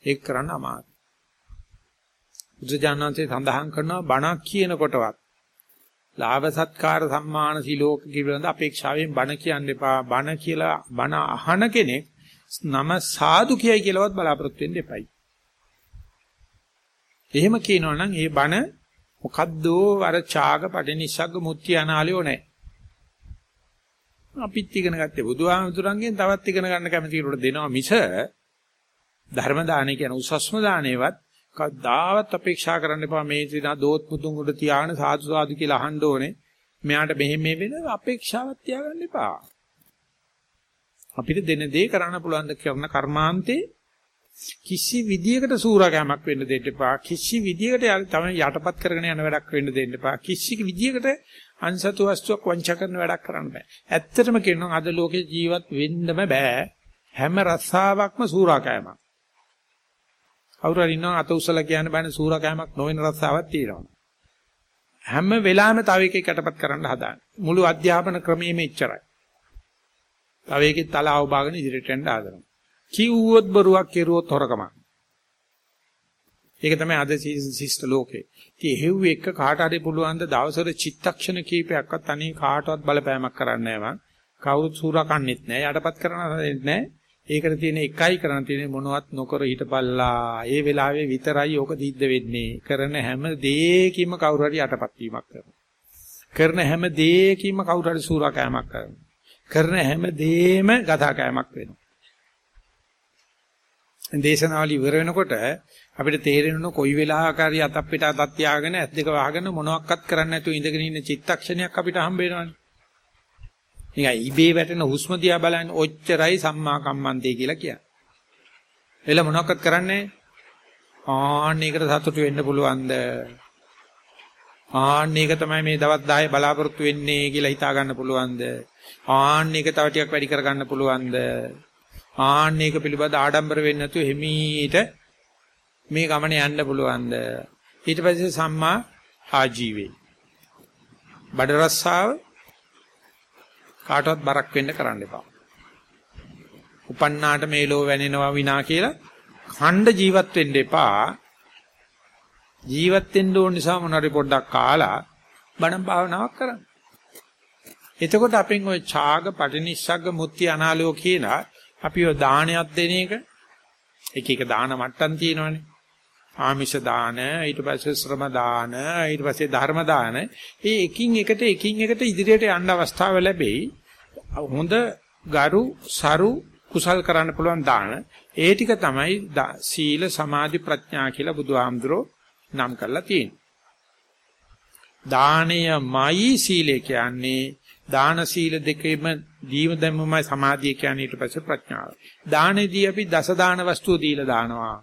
Speaker 1: ඒක කරන්න අමාරුයි. බුදුජානනාංශේ සඳහන් කරනවා බණක් කියනකොටවත් ලාභ සත්කාර සම්මාන සිලෝක කිවලඳ අපේක්ෂාවෙන් බණ කියන්න එපා බණ කියලා බණ අහන කෙනෙක් නම සාදු කියයි කියලාවත් බලාපොරොත්තු වෙන්න එපයි. එහෙම කියනවනම් ඒ බණ මොකද්දෝ අර ඡාග පටිනිස්සග්ග මුත්‍ති අනාලියෝ නැහැ. අපිත් ඉගෙන ගත්තේ බුදුහාමුදුරන්ගෙන් තවත් ඉගෙන ගන්න කැමති කෙනෙකුට දෙනවා මිස ධර්ම දානය කියන උසස්ම දානේවත් කවදාවත් අපේක්ෂා කරන්න එපා මේ දින දෝත් මුතුන් උඩ තියාගෙන සාදු සාදු කියලා අහන්න ඕනේ. මෙයාට මෙහෙම මේ වෙන අපේක්ෂාවක් තියාගන්න එපා. අපිට දෙන දේ කරන්න පුළුවන් ද කරන කර්මාන්තේ කිසි විදියකට සූරාකෑමක් වෙන්න දෙන්න එපා. කිසි විදියකට තමයි යටපත් කරගෙන යන වැඩක් වෙන්න දෙන්න එපා. කිසි විදියකට අන්සතු වස්තුවක් වංචා කරන වැඩක් කරන්න බෑ. ඇත්තටම කියනවා අද ලෝකේ ජීවත් වෙන්නම බෑ. හැම රස්සාවක්ම සූරාකෑමක්. කවුරු හරි ඉන්නවා අත උසලා කියන්න බෑනේ සූරාකෑමක් නොවන රස්සාවක් තියෙනවා. හැම වෙලාවෙම තව එකෙක් යටපත් කරන්න හදාන. මුළු අධ්‍යාපන ක්‍රමයේම ඉච්චරයි. තව එකෙක් තලාව බාගෙන ඉදිරියට යන්න ආදරන. කිව්වොත් බරුවක් කෙරුවොත් හොරකමක්. ඒක තමයි අද ශිෂ්ට ලෝකේ. ඉතින් එහෙව් එක කාට හරි පුළුවන් ද දවසට චිත්තක්ෂණ කීපයක්වත් අනේ කාටවත් බලපෑමක් කරන්නේ නැහැ මං. කවුරුත් සූරා කන්නේත් නැහැ. යටපත් කරන්නත් නැහැ. ඒකට තියෙන එකයි කරන්න තියෙන්නේ මොනවත් නොකර හිටපල්ලා. ඒ වෙලාවේ විතරයි ඕක දිද්ද වෙන්නේ. කරන හැම දෙයකින්ම කවුරු හරි යටපත් වීමක් කරනවා. කරන හැම දෙයකින්ම කවුරු හරි සූරා කෑමක් කරනවා. කරන හැම දෙෙම ගතා කෑමක් වෙනවා. දේශනාවල ඉවර වෙනකොට අපිට තේරෙන්න කොයි වෙලාවක හරි අතක් පිට අතක් තියාගෙන ඇස් දෙක වහගෙන මොනවත් කරන්නේ නැතුව ඉඳගෙන ඉන්න චිත්තක්ෂණයක් අපිට හම්බ වෙනවනේ. නිකන් ඉබේ වැටෙන හුස්ම දිහා බලන්න ඔච්චරයි සම්මා කම්මන්තේ කියලා කියන්නේ. එළ මොනවක්වත් කරන්නේ ආන්න ඒකට සතුටු වෙන්න පුළුවන්ද? ආන්න ඒක තමයි මේ දවස් 10 බලාපොරොත්තු වෙන්නේ කියලා හිතා ගන්න පුළුවන්ද? ආන්න ඒක තව ටිකක් වැඩි කර ගන්න පුළුවන්ද? ආන්න ඒක පිළිබඳ ආඩම්බර වෙන්නේ නැතුව හිමීට මේ ගමනේ යන්න පුළුවන්ද? ඊට පස්සේ සම්මා ආජීවේ. බඩ රස්සාව කාටවත් බරක් වෙන්න කරන්න එපා. උපන්නාට මේ ලෝ වැනෙනවා විනා කියලා ඛණ්ඩ ජීවත් වෙන්න එපා. ජීවත් වෙන්න ඕන නිසා මොනවාරි පොඩ්ඩක් කාලා බණ භාවනාවක් කරන්න. එතකොට අපෙන් ওই ඡාග පටිනිස්සග්ග මුත්‍ති අනාලෝ කියලා අපි ඔය දානයක් දෙන එක එක එක දාන මට්ටම් තියෙනවානේ. ආමිෂ දාන ඊට පස්සේ ශ්‍රම දාන ඊට පස්සේ ධර්ම දාන. මේ එකින් එකට එකින් එකට ඉදිරියට යන්න අවස්ථාව ලැබෙයි. හොඳ ගරු සරු කුසල් කරන්න පුළුවන් දාන. ඒ ටික තමයි සීල සමාධි ප්‍රඥා කියලා බුදුහාමුදුරෝ නම් කරලා තියෙන්නේ. දානයමයි සීලය කියන්නේ. දාන සීල දෙකේම දීම දැම්මමයි සමාධිය කියන්නේ ඊට පස්සේ ප්‍රඥාව. දානේදී අපි දස දාන වස්තුව දීලා දානවා.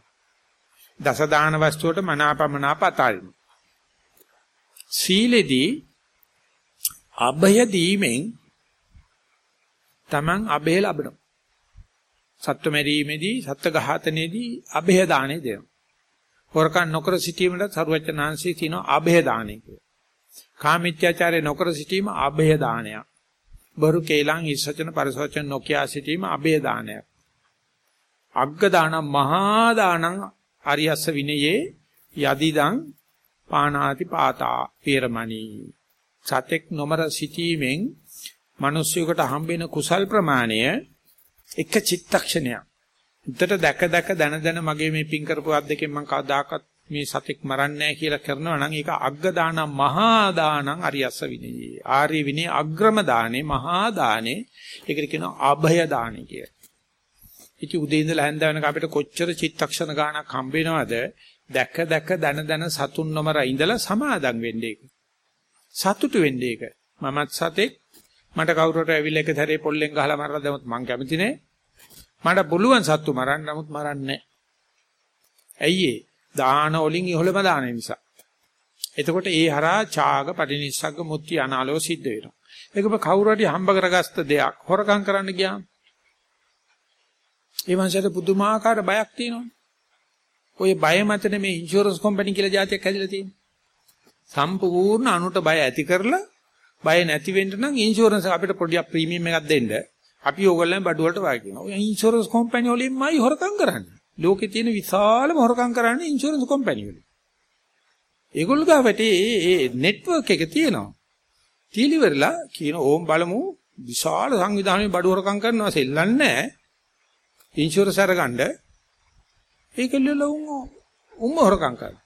Speaker 1: දස දාන වස්තුවට මනාපමනාප අතාරින්න. සීලෙදී අභය දීමෙන් Taman අභය ලැබෙනවා. සත්ව මෙරීමේදී සත්ත්ව ඝාතනයේදී අභය දාණය දෙනවා. හොරකම් නොකර සිටීමට සරුවචනාංශී තිනවා අභය දාණය කියලා. කාමීත්‍යාචාරය නොකර සිටීම අභය දානයක්. බරු කේලං ඉස්සචන පරිසවචන නොකියා සිටීම අභය දානයක්. අග්ග දාන මහා දානං ආරියස්ස විනයේ යදිදං පානාති පාතා පීරමණී සතෙක් නොමර සිටීමෙන් මිනිස්සුයකට හම්බෙන කුසල් ප්‍රමාණය එක චිත්තක්ෂණයක්. උත්තර දැක දැක දන දන මගේ මේ පින් කරපු අත් දෙකෙන් මම කවදාකවත් මේ සතෙක් මරන්නේ නැහැ කියලා කරනවා නම් ඒක අග්ග දාන මහා දානං අරියස්ස විනයේ. ආර්ය විනය අග්‍රම දානේ මහා දානේ ඒකට කියනවා අභය දානේ කියලා. ඉති උදේ ඉඳලා හැන්ද වෙනකම් අපිට කොච්චර චිත්තක්ෂණ ගාණක් හම්බ වෙනවද? දැක දැක දන දන සතුන් නොමර ඉඳලා සමාදම් වෙන්නේ ඒක සතුටු වෙන්නේ ඒක මමත් සතෙක්. මට කවුරුහට ඇවිල්ලා එක සැරේ පොල්ලෙන් ගහලා මරලා දැමුත් මං කැමති නෑ. මට පුළුවන් සත්තු මරන්න නමුත් මරන්නේ ඇයි ඒ? දාන වලින් ඉහළම දාන නිසා. එතකොට ඒ හරහා ඡාග පටිනිස්සග්ග මුත්‍ති අනාලෝ සිද්ධ වෙනවා. ඒක කවුරු හරි හම්බ කරගත්ත දෙයක් හොරකම් කරන්න ගියාම ඒ මනුස්සයට පුදුමාකාර බයක් තියෙනවා. ඔය බය මතනේ මේ ඉන්ෂුරන්ස් කම්පැනි කියලා જાතියක් හැදිලා තියෙන්නේ. සම්පූර්ණ අනුට බය ඇති කරලා බය නැති වෙන්න නම් ඉන්ෂුරන්ස් අපිට පොඩියක් ප්‍රීමියම් එකක් දෙන්න. අපි ඕගොල්ලන් බඩු වලට වාග් කියනවා. ඔය ඉන්ෂුරන්ස් කම්පැනි වලින්මයි හොරකම් කරන්නේ. ලෝකේ තියෙන විශාලම හොරකම් කරන්නේ ඉන්ෂුරන්ස් කම්පැනි වලින්. ඒගොල්ලෝ ගාවට ඒ නෙට්වර්ක් එක තියෙනවා. තීලිවරලා කියන ඕම් බලමු විශාල සංවිධානයේ බඩු හොරකම් කරනවා සෙල්ලන්නේ නැහැ. ඉන්ෂුරන්ස් අරගන්න ඒකෙල්ල උන් උම්ම හොරකම් කරනවා.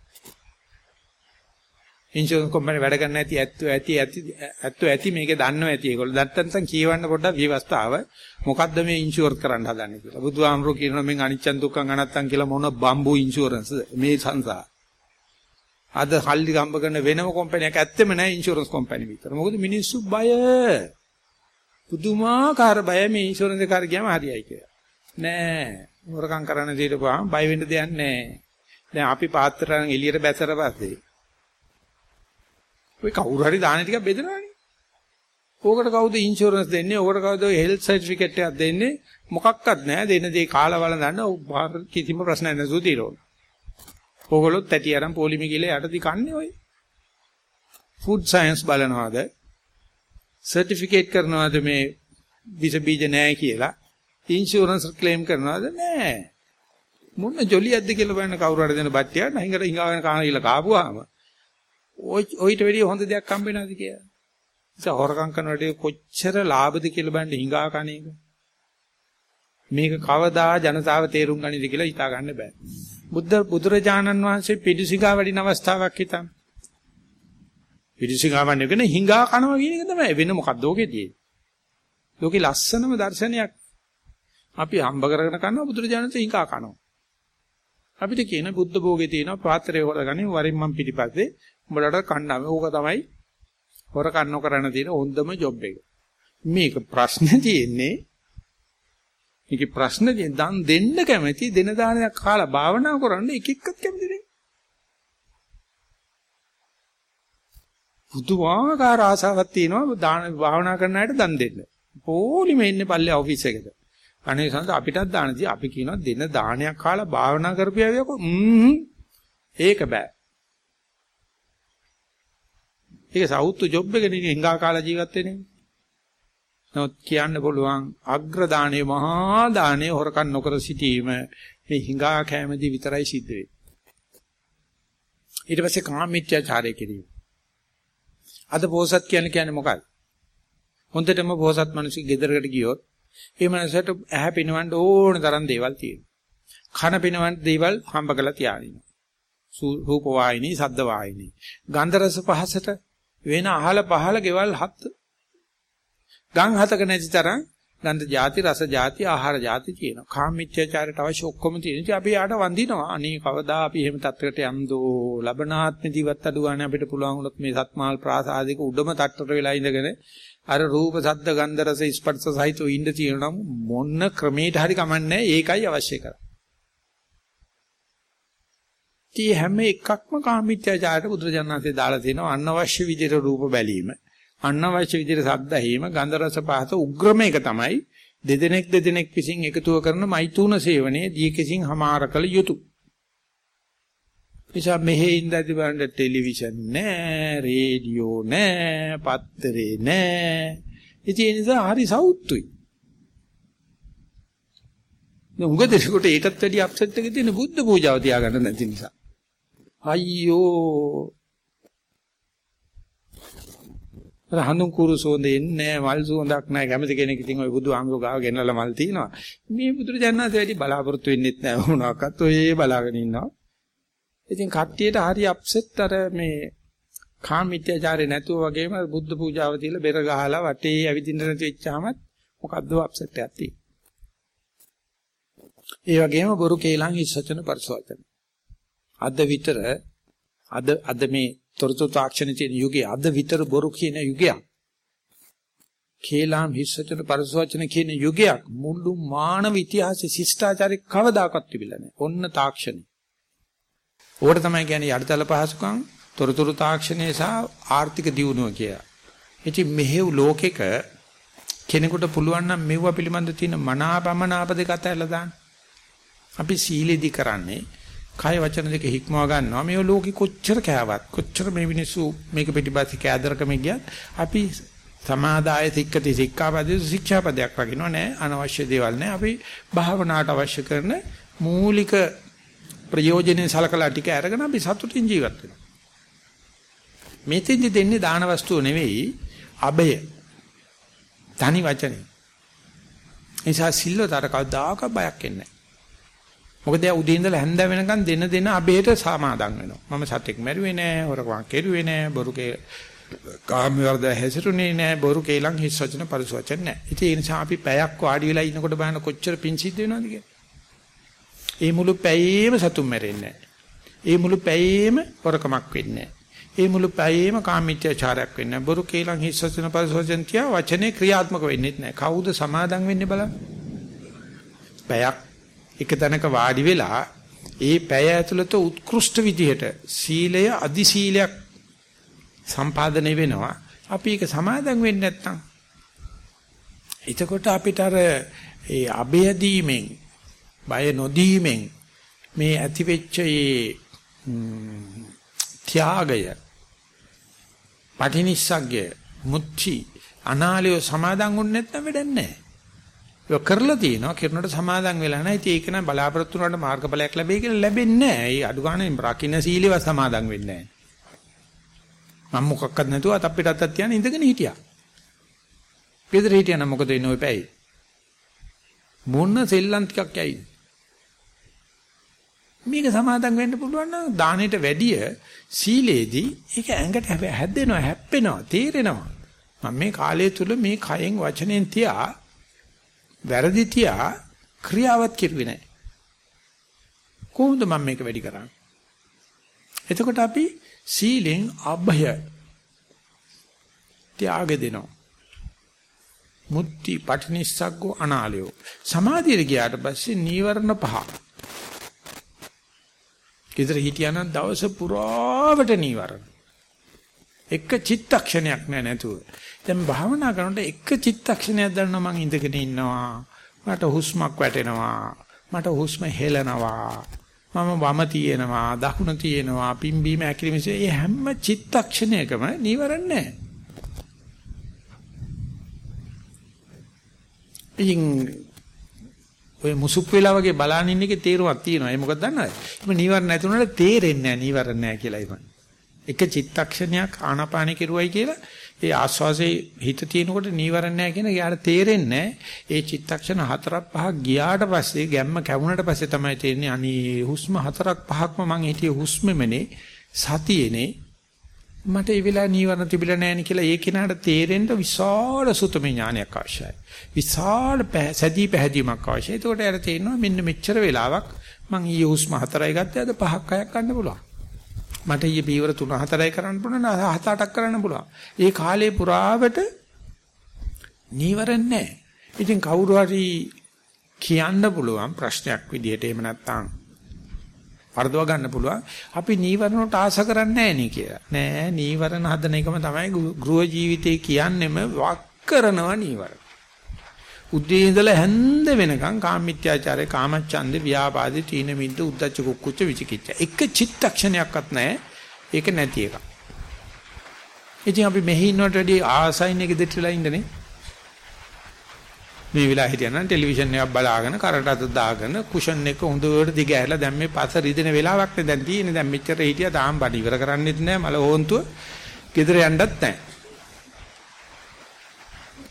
Speaker 1: ඉන්ෂුරන්ස් කම්පැනි වැඩ කරන්න ඇති ඇත්තෝ ඇති ඇති ඇත්තෝ ඇති මේක දන්නව ඇති ඒගොල්ලෝ දැත්තන්සන් කියවන්න පොඩ්ඩක් විවස්ථාව මොකද්ද මේ ඉන්ෂුර් කරන්න හදන්නේ කියලා. බුදුහාමරෝ කියනවා මෙන් අනිච්චන් දුක්ඛං අනත්තං කියලා මොන බම්බු ඉන්ෂුරන්ස් මේ සංසාර. අද හල්ලි ගම්බ කරන වෙනම කම්පැනියක් ඇත්තෙම නැහැ ඉන්ෂුරන්ස් කම්පැනි විතර. මොකද මිනිස්සු බය. පුදුමාකාර බය මේ ඉන්ෂුරන්ස් එක හරි ගියාම හරියයි කියලා. නෑ. හොරකම් කරන්න දීලා බය වෙන්න දෙයක් නෑ. දැන් අපි පාත්‍රයන් එළියට බැසර පස්සේ ඔය කවුරු හරි දාන ටිකක් බෙදනවනේ. ඕකට කවුද ඉන්ෂුරන්ස් දෙන්නේ? ඕකට කවුද හෙල්ත් සර්ටිෆිකේට් එකක් දෙන්නේ? මොකක්වත් නැහැ. දෙන දේ කාලා වල දන්න කිසිම ප්‍රශ්නයක් නැතුව తీරෝන. ඕගොල්ලොත් ඇටි අරන් පොලිමි කියලා යටදී කන්නේ ඔය. Food science බලනවාද? සර්ටිෆිකේට් කරනවාද මේ විස බීජ නැහැ කියලා? ඉන්ෂුරන්ස් ක්ලේම් කරනවාද? නැහැ. මොන ජොලියක්ද කියලා බලන්න කවුරු හරි දෙන බට්ටියක් නැහිඟට හිඟාගෙන කාන කියලා කාපුවාම ඔය ඔయిత වැඩිය හොඳ දෙයක් හම්බ වෙනවද කියලා. ඉතින් හොරකම් කරනකොට කොච්චර ලාභද කියලා බලන්න හිඟා කණ එක. මේක කවදා ජනතාව තේරුම් ගනිද කියලා හිතා ගන්න බෑ. බුද්ධ බුදුරජාණන් වහන්සේ පිටිසිඟා වඩින අවස්ථාවක් හිතන්න. පිටිසිඟාවන් එකන හිඟා කනවා කියන එක තමයි වෙන මොකක්ද ඕකේ තියෙන්නේ. ලෝකේ ලස්සනම දර්ශනයක් අපි හම්බ කරගෙන කනවා බුදුරජාණන්සේ හිඟා කනවා. අපිට කියන බුද්ධ භෝගේ තියෙනවා පාත්‍රය හොරගන්නේ වරින් මම් පිටිපස්සේ උඹලට කන්නාම ඕක තමයි හොර කන්න කරන්න තියෙන හොඳම ජොබ් එක. මේක ප්‍රශ්නේ තියෙන්නේ මේකේ ප්‍රශ්නේ දන් දෙන්න කැමති දෙන දානයක් කාලා භාවනා කරන්න එක එක්කත් කැමති නේ. පුදුමාකාර ආසාවක් තියෙනවා දාන භාවනා කරන අයට දන් දෙන්න. පොලිමේ ඉන්නේ පල්ලේ ඔෆිස් එකක. අනේ සංස අපිටත් දානදී අපි කියනවා දෙන දානයක් කාලා භාවනා කරපියාවියකෝ ඒක බෑ. ඒක සෞතු ජොබ් එක නේ හිඟා කාලා ජීවත් වෙන්නේ. නමුත් කියන්න පුළුවන් අග්‍ර දාණය මහා දාණය හොරකම් නොකර සිටීම මේ හිඟා කැමැති විතරයි සිද්ධ වෙන්නේ. ඊට පස්සේ කාමීත්‍යාචාරය කිරීම. අද පොසත් කියන්නේ කියන්නේ මොකක්ද? හොඳටම පොසත් මිනිස්සු ගෙදරකට ගියොත් ඒ මනසට ඇහැ පිනවන්න ඕන තරම් දේවල් තියෙනවා. කන පිනවන්න දේවල් හම්බ කරලා තියාගෙන. රූප වායිනී, සද්ද වායිනී. ගන්ධ රස පහසට වෙන අහල පහල ගෙවල් හත්. ගම් හතක නැති තරම් ගන්ධ ಜಾති රස ಜಾති ආහාර ಜಾති කියනවා. කාමීත්‍යචාරයට අවශ්‍ය ඔක්කොම තියෙන ඉතින් අපි යාට වඳිනවා. අනේ කවදා අපි එහෙම තත්ත්වයකට යම්දෝ ලබනාත්ම ජීවත් අඩුවානේ අපිට පුළුවන් වුණොත් මේ සත්මාල් ප්‍රාසාදික උඩම තට්ටර වෙලා ඉඳගෙන අර රූප සද්ද ගන්ධ රස ස්පර්ශ සහිතව ඉන්න තියෙනවා මොන්න ක්‍රමයකට හරි කමන්නේ ඒකයි අවශ්‍ය කරන්නේ. ඒ හැම එකක්ම කාමීත්‍යජායට බුදුරජාණන්සේ දාලා තියෙනවා අනවශ්‍ය විදිහට රූප බැලීම අනවශ්‍ය විදිහට ශබ්ද ඇහිම ගන්ධ රස පහත උග්‍රම එක තමයි දෙදෙනෙක් දෙදෙනෙක් විසින් එකතුව කරන මෛතුන සේවනයේ දීකසින් හමාර කළ යුතුය. නිසා මෙහි ඉඳදී බලන්න ටෙලිවිෂන් නෑ, රේඩියෝ නෑ, පත්තරේ නෑ. ඉතින් ඒ නිසා හරි සෞතුයි. උඟ දෙනකොට ඒකත් වැඩි අප්සෙට් එකක තියෙන බුද්ධ පූජාව තියාගන්න නැති නිසා. අයියෝ රහඳුන් කුරු සෝඳ එන්නේ මල් සුවඳක් නැහැ කැමති කෙනෙක් ඉතින් ওই බුදු ආමරෝ ගාව ගෙනල්ලා මල් තිනවා මේ බුදුර ජානනාත වැඩි බලාපොරොත්තු වෙන්නෙත් නැහැ මොනවාක්වත් ඔය බලාගෙන ඉන්නවා ඉතින් කට්ටියට හරි අප්සෙට් අර මේ කාමීත්‍යචාරේ නැතුව වගේම බුද්ධ පූජාව තියලා බෙර ගහලා වටේ ඇවිදින්න නැති වෙච්චාම මොකද්ද අප්සෙට් එකක් තියෙන්නේ ඒ වගේම බොරු කේලම් ඉස්සචන පරිසවචන අද විතර අද අද මේ තොරතුරු තාක්ෂණ තියෙන යුගයේ අද විතර බොරු කියන යුගයක්. කේලාම් හිස්සචන පරිසවචන කියන යුගයක් මුළු මානව ඉතිහාසයේ ශිෂ්ටාචාරේ කවදාකවත් තිබිලා නැහැ. ඔන්න තාක්ෂණය. ඕකට තමයි කියන්නේ යටිතල පහසුකම් තොරතුරු තාක්ෂණය සහ ආර්ථික දියුණුව කියලා. ඉතින් මෙහෙව් ලෝකෙක කෙනෙකුට පුළුවන් නම් මෙව්ව පිළිබඳ තියෙන මනාපමනාප දෙක අතහැරලා දාන්න. අපි සීලෙදි කරන්නේ කය වචන දෙක හික්මව ගන්නවා මේ ලෝකෙ කොච්චර කෑවත් කොච්චර මේ මිනිස්සු මේක පිටිපස්සේ කෑදරකම ගියත් අපි සමාදාය සික්කති සික්ඛාපදේ ශික්ෂාපදයක් වගේනෝ නෑ අනවශ්‍ය දේවල් නෑ අපි භාවනාවට අවශ්‍ය කරන මූලික ප්‍රයෝජනෙ සලකලා ටික අරගෙන අපි සතුටින් ජීවත් වෙනවා මෙතෙන්දි දෙන්නේ දාන වස්තුව නෙවෙයි අබය තනි වචනේ නිසා සිල්වතර කවදාක බයක් එන්නේ මොකද එයා උදේ ඉඳලා හැන්ද වෙනකන් දෙන දෙන අබේට සමාදම් වෙනවා. මම සතෙක් මැරුවේ නෑ, හොරකම් කෙරුවේ නෑ, බොරු කේ කාම වර්ධ හැසිරුනේ නෑ, බොරු කේලම් හිස් වචන පරිස වචන නෑ. ඉතින් ඒ නිසා අපි පැයක් වාඩි වෙලා ඉන්නකොට බලන්න කොච්චර පිං සිද්ධ වෙනවද කියලා. ඒ මුළු පැයේම සතුම් මැරෙන්නේ නෑ. ඒ මුළු පැයේම හොරකමක් වෙන්නේ නෑ. ඒ මුළු පැයේම කාමීත්‍යචාරයක් වෙන්නේ නැහැ. බොරු කේලම් හිස් වචන පරිස වචන තියා වචනේ ක්‍රියාත්මක වෙන්නේ නැහැ. කවුද සමාදම් වෙන්නේ බලන්න. පැයක් එක තැනක වාඩි වෙලා ඒ පැය ඇතුළත උත්කෘෂ්ඨ විදිහට සීලය අදි සීලයක් සම්පාදනය වෙනවා. අපි ඒක සමාදන් වෙන්නේ නැත්නම් එතකොට අපිට අර ඒ අබයදීමෙන් බය නොදීමෙන් මේ ඇතිවෙච්ච ඒ ත්‍යාගය පටිනිස්සග්ගය මුච්චි අනාලය සමාදන් වුනේ නැත්නම් වැඩක් නැහැ. ඒක කරලා තියෙනවා කිරණට සමාදන් වෙලා නැහැ. ඉතින් ඒක නම් බලාපොරොත්තු වුණාට මාර්ගඵලයක් ලැබෙයි කියලා ලැබෙන්නේ නැහැ. ඒ අඩු ගානේ රකින්න සීලෙව සමාදන් වෙන්නේ නැහැ. මම මොකක්වත් නැතුව අතප්පිට අතක් තියන ඉඳගෙන හිටියා. ගෙදර හිටියා නම් මොකද වෙන්නේ ඔය පැයි? මොන සෙල්ලම් ටිකක් යයිද? මේක සමාදන් වෙන්න පුළුවන් නම් දානෙට වැඩිය සීලේදී ඒක ඇඟට හැදෙනවා හැප්පෙනවා තේරෙනවා. මම මේ කාලය තුල මේ කයෙන් වචනෙන් තියා වැරදි තියා ක්‍රියාවත් කෙරුවේ නැහැ. කොහොමද මම මේක වැඩි කරන්නේ? එතකොට අපි සීලෙන් අභය ත්‍යාග දෙනවා. මුත්‍ති පටිනිස්සග්ගෝ අනාලයෝ. සමාධියට ගියාට පස්සේ නීවරණ පහ. ඊතර හිටියානම් දවස පුරාවට නීවරණ. එක චිත්තක්ෂණයක් නෑ නැතුව. දැන් භාවනා කරනකොට එක චිත්තක්ෂණයක් දන්නවා මං ඉඳගෙන ඉන්නවා. මට හුස්මක් වැටෙනවා. මට හුස්ම හෙලනවා. මම වම තියෙනවා, දකුණ තියෙනවා, පිම්බීම ඇකිලිමිස. මේ හැම චිත්තක්ෂණයකම නීවරණ නැහැ. ඉතින් ඔය මුසුප් වෙලා වගේ බලන ඉන්න එකේ තේරුමක් තියෙනවා. ඒ මොකද දන්නවද? මේ නීවරණ නැති උනට තේරෙන්නේ නැහැ නීවරණ නැහැ කියලා ඉතින්. එක චිත්තක්ෂණයක් ආනාපානෙ කෙරුවයි කියලා ඒ ආස්වාසේ හිත තියෙනකොට නීවරණ නැහැ කියන යාට තේරෙන්නේ ඒ චිත්තක්ෂණ හතරක් පහක් ගියාට පස්සේ ගැම්ම කැවුනට පස්සේ තමයි තේරෙන්නේ අනේ හුස්ම හතරක් පහක්ම මං හිටියේ හුස්මෙමනේ සතියේනේ මට ඒ වෙලාව නීවරණ තිබිලා නැහැ නේ කියලා ඒ කෙනාට තේරෙන්න විශාල සුතම ඥානයක් අවශ්‍යයි. විශාල සැදී පැහැදීමක් අවශ්‍යයි. ඒකට යාට තේරෙනවා මෙන්න මෙච්චර වෙලාවක් මං ඊයේ හුස්ම හතරයි ගත්තේ අද පහක් හයක් ගන්න පුළුවන්. මට ඊයේ පීවර 3 4යි කරන්න පුළුවන් 7 8ක් කරන්න පුළුවන්. ඒ කාලේ පුරාවට නීවරණ නැහැ. ඉතින් කවුරු හරි කියන්න පුළුවන් ප්‍රශ්නයක් විදිහට එහෙම නැත්නම් වර්ධව ගන්න පුළුවන්. අපි නීවරණ වලට ආස කරන්නේ නැහැ නේ කියලා. නෑ නීවරණ හදන එකම තමයි ගෘහ ජීවිතේ කියන්නෙම වක් කරනවා නීවරණ. උදේ ඉඳලා හැන්ද වෙනකන් කාමමිත්‍යාචාරය, කාමච්ඡන්ද, ව්‍යාපාදේ, තීන මිද්ද, උද්ධච්ච කුක්කුච්ච විචිකිච්ඡ. එක චිත්තක්ෂණයක්වත් නැහැ. ඒක නැති එක. ඉතින් අපි මෙහි ඉන්නවට වැඩිය ආසයින් එක දෙටලා ඉන්නනේ. මේ වෙලාව හිටියනම් ටෙලිවිෂන් එකක් බලාගෙන කරට අත දාගෙන කුෂන් එක හොඳට දිග ඇරලා දැන් මේ පස රිදෙන වෙලාවක් නේ දැන් තියෙන්නේ. දැන් මෙච්චර හිටියා තාම බඩ ඉවර කරන්නෙත් නැහැ. මල හොන්තුව ගෙදර යන්නත් නැහැ.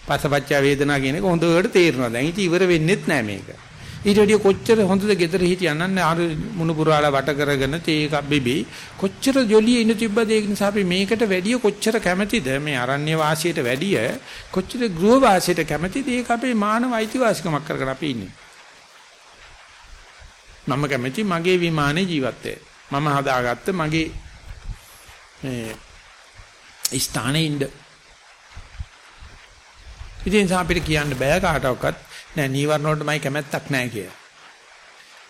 Speaker 1: පසපච්චා වේදනා කියන එක හොඳට තේරෙනවා. දැන් ඉතින් ඉවර වෙන්නෙත් නෑ මේක. ඊට වැඩිය කොච්චර හොඳද ගෙදර හිටියනන්නේ අර මුණුපුරාලා වට කරගෙන තේ එකක් බිබී. කොච්චර ජොලිය ඉඳ තිබ්බද ඒක නිසා අපි මේකට වැඩිය කොච්චර කැමැතිද? මේ අරණ්‍ය වාසියට වැඩිය කොච්චර ගෘහ වාසියට කැමැතිද? ඒක අපේ මානව අයිතිවාසිකමක් කරගෙන අපි ඉන්නේ. මම කැමැති මගේ විමානේ ජීවත් මම හදාගත්ත මගේ මේ ස්ථානේ ඉන්න. ඉතින් අපිට කියන්න බෑ කාටවත් නෑ නීවරණ වලටමයි කැමැත්තක් නෑ කියලා.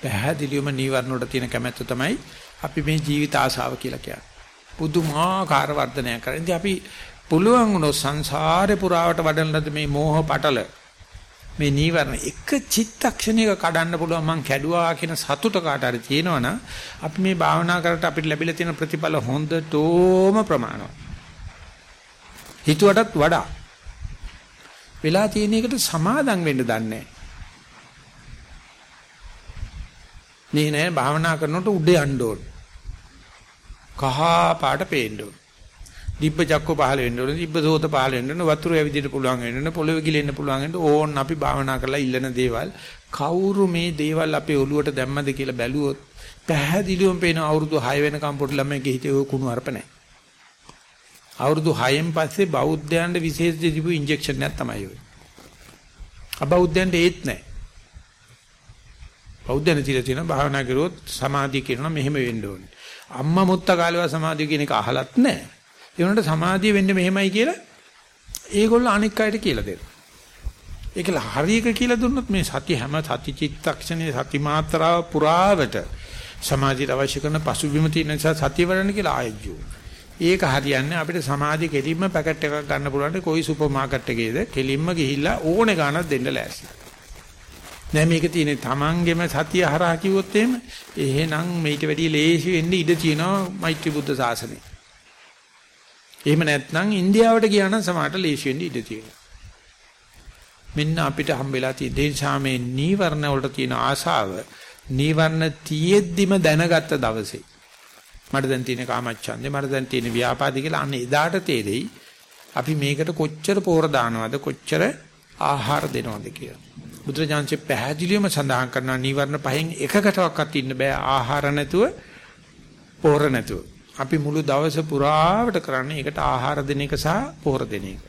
Speaker 1: පැහැදිලිවම නීවරණ වලට තියෙන කැමැත්ත තමයි අපි මේ ජීවිත ආශාව කියලා කියන්නේ. පුදුමාකාර වර්ධනයක් කරන. ඉතින් අපි පුළුවන් වුණොත් සංසාරේ පුරාවට වඩන ලද මේ මෝහ පටල මේ නීවරණ එක චිත්තක්ෂණයක කඩන්න පුළුවන් මං කැඩුවා කියන සතුට කාට හරි තියෙනවනම් අපි මේ භාවනා කරට අපිට ලැබිලා තියෙන ප්‍රතිඵල හොඳටම ප්‍රමාණවත්. හිතුවටත් වඩා වෙලා තියෙන එකට සමාදම් වෙන්න දන්නේ මේ නෑ භාවනා කරනකොට උඩ යන්න ඕන. කහ පාට පේන්න ඕන. දිබ්බ චක්ක පහල වෙන්න ඕන. දිබ්බ සෝත පහල වෙන්න ඕන. වතුර ඇවිදින්න පුළුවන් වෙන්න ඕන. පොළොවේ ගිලෙන්න පුළුවන් වෙන්න ඕන. අපි භාවනා කරලා ඉල්ලන දේවල් කවුරු මේ දේවල් අපේ ඔළුවට දැම්මද කියලා බැලුවොත් පැහැදිලිවම පේන අවුරුදු 6 වෙනකම් පොඩි ළමයිගේ හිතේ ඔය කුණු අරප නැහැ. අවුරුදු 6න් පස්සේ බෞද්ධයන්ට විශේෂ දීපු ඉන්ජෙක්ෂන් එකක් තමයි ඔය. අබෞද්ධයන්ට ඒත් නැහැ. බෞද්ධයන් තියලා තියෙනවා භාවනා කරුවොත් සමාධිය කියනවා මෙහෙම වෙන්න ඕනේ. අම්මා මුත්ත කාලේවා සමාධිය කියන එක අහලත් නැහැ. ඒ වුණාට සමාධිය වෙන්නේ මෙහෙමයි කියලා ඒගොල්ලෝ අනික් අයට කියලා දෙනවා. ඒකල හරියක කියලා දුන්නොත් මේ සති හැම සති චිත්තක්ෂණේ සති මාත්‍රාව පුරාවට සමාධියට අවශ්‍ය කරන පසුබිම තියෙන නිසා සතිය වඩන්න කියලා ආයජ්ජෝ. ඒක හරියන්නේ අපිට සමාධිය කෙලින්ම පැකට් එකක් ගන්න පුළුවන් කොයි සුපර් මාකට් එකේද කෙලින්ම ගිහිල්ලා ඕනේ ගාණක් දෙන්න ලෑස්ති. නෑ මේක තියෙන්නේ Tamanගෙම සතිය හරහා කිව්වොත් එහෙම එහෙනම් මේිට වැඩිය ලේසි වෙන්න ඉඩ තියෙනවා මෛත්‍රී බුද්ධ ශාසනය. එහෙම නැත්නම් ඉන්දියාවට ගියා නම් සමහරට ලේසි වෙන්න ඉඩ තියෙනවා. මෙන්න අපිට හම්බෙලා තියෙන දේශා මේ නීවරණ වලට තියෙන ආශාව නීවරණ තියෙද්දිම දැනගත්ත දවසේ මට දැන් තියෙන කාමච්ඡන්දේ මට දැන් තියෙන ව්‍යාපාදේ කියලා අන්න එදාට තේරෙයි අපි මේකට කොච්චර පෝර දානවද කොච්චර ආහාර දෙනවද කියලා. බුදුරජාන්සේ පැහැදිලිවම සඳහන් කරනවා නීවරණ පහෙන් එකකටවත් ඉන්න බෑ ආහාර නැතුව පෝර නැතුව. අපි මුළු දවස පුරාවට කරන්නේ ඒකට ආහාර දෙන එක සහ පෝර දෙන එක.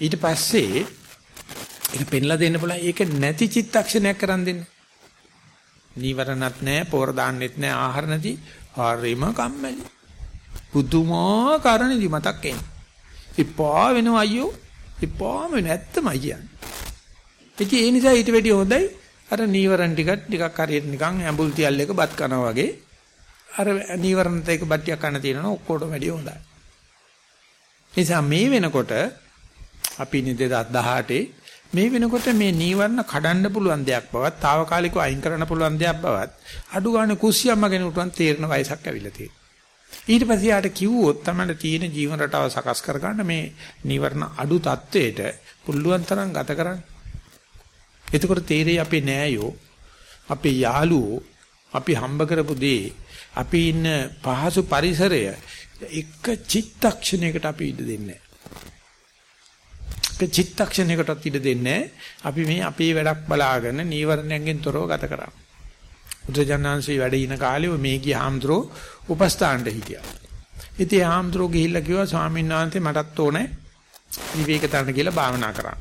Speaker 1: ඊට පස්සේ ඒක පෙන්ලා දෙන්න පුළුවන් ඒක නැති චිත්තක්ෂණයක් කරන් දෙන්න. නීවරණත් නැහැ, පෝර දාන්නෙත් නැහැ, ආහාර නැති හරිම කම්මැලි. පුදුමාකාර නිදි මතක් එන්නේ. ඉපා වෙනවා අයියෝ. ඉපාම නැත්තමයි කියන්නේ. ඉතින් ඒ නිසා ඊට වැඩිය හොඳයි අර නීවරණ ටිකක් ටිකක් හරියට නිකන් ඇඹුල් තියල් එක බත් කනවා වගේ අර නීවරණත් එක බත් ටිකක් කන්න තියෙනවා ඔක්කොටම වැඩිය හොඳයි. නිසා මේ වෙනකොට අපි ඉන්නේ 2018 මේ වෙනකොට මේ නීවරණ කඩන්න පුළුවන් දෙයක් බවත්, తాවකාලිකව අයින් කරන්න පුළුවන් දෙයක් බවත් අඩු ගන්න කුස්සියම්ම කෙනෙකුට තේරෙන වයසක් ඇවිල්ලා තියෙනවා. ඊට පස්සේ යාට කිව්වොත් තමයි තියෙන ජීවන රටාව සකස් කරගන්න මේ නීවරණ අඩු තත්වයට පුළුවන් තරම් ගත කරන්න. එතකොට තේරෙයි අපේ නෑයෝ, අපේ යාළුවෝ, අපි හම්බ කරපු දේ, අපි ඉන්න පහසු පරිසරය එක චිත්තක්ෂණයකට අපි ඉඩ දෙන්නේ එක චිත්තක්ෂණයකටත් ඉඩ දෙන්නේ අපි මේ අපේ වැඩක් බලාගෙන නීවරණයෙන් තොරව ගත කරා. බුදුජානන්සේ වැඩ ඉන කාලේ මේ ගිය හාමුදුරෝ උපස්ථානට හිටියා. ඉතින් හාමුදුරෝ ගිහිල්ලා කිව්වා ස්වාමීන් වහන්සේ මටත් ඕනේ විවේක තරණ කියලා භාවනා කරන්න.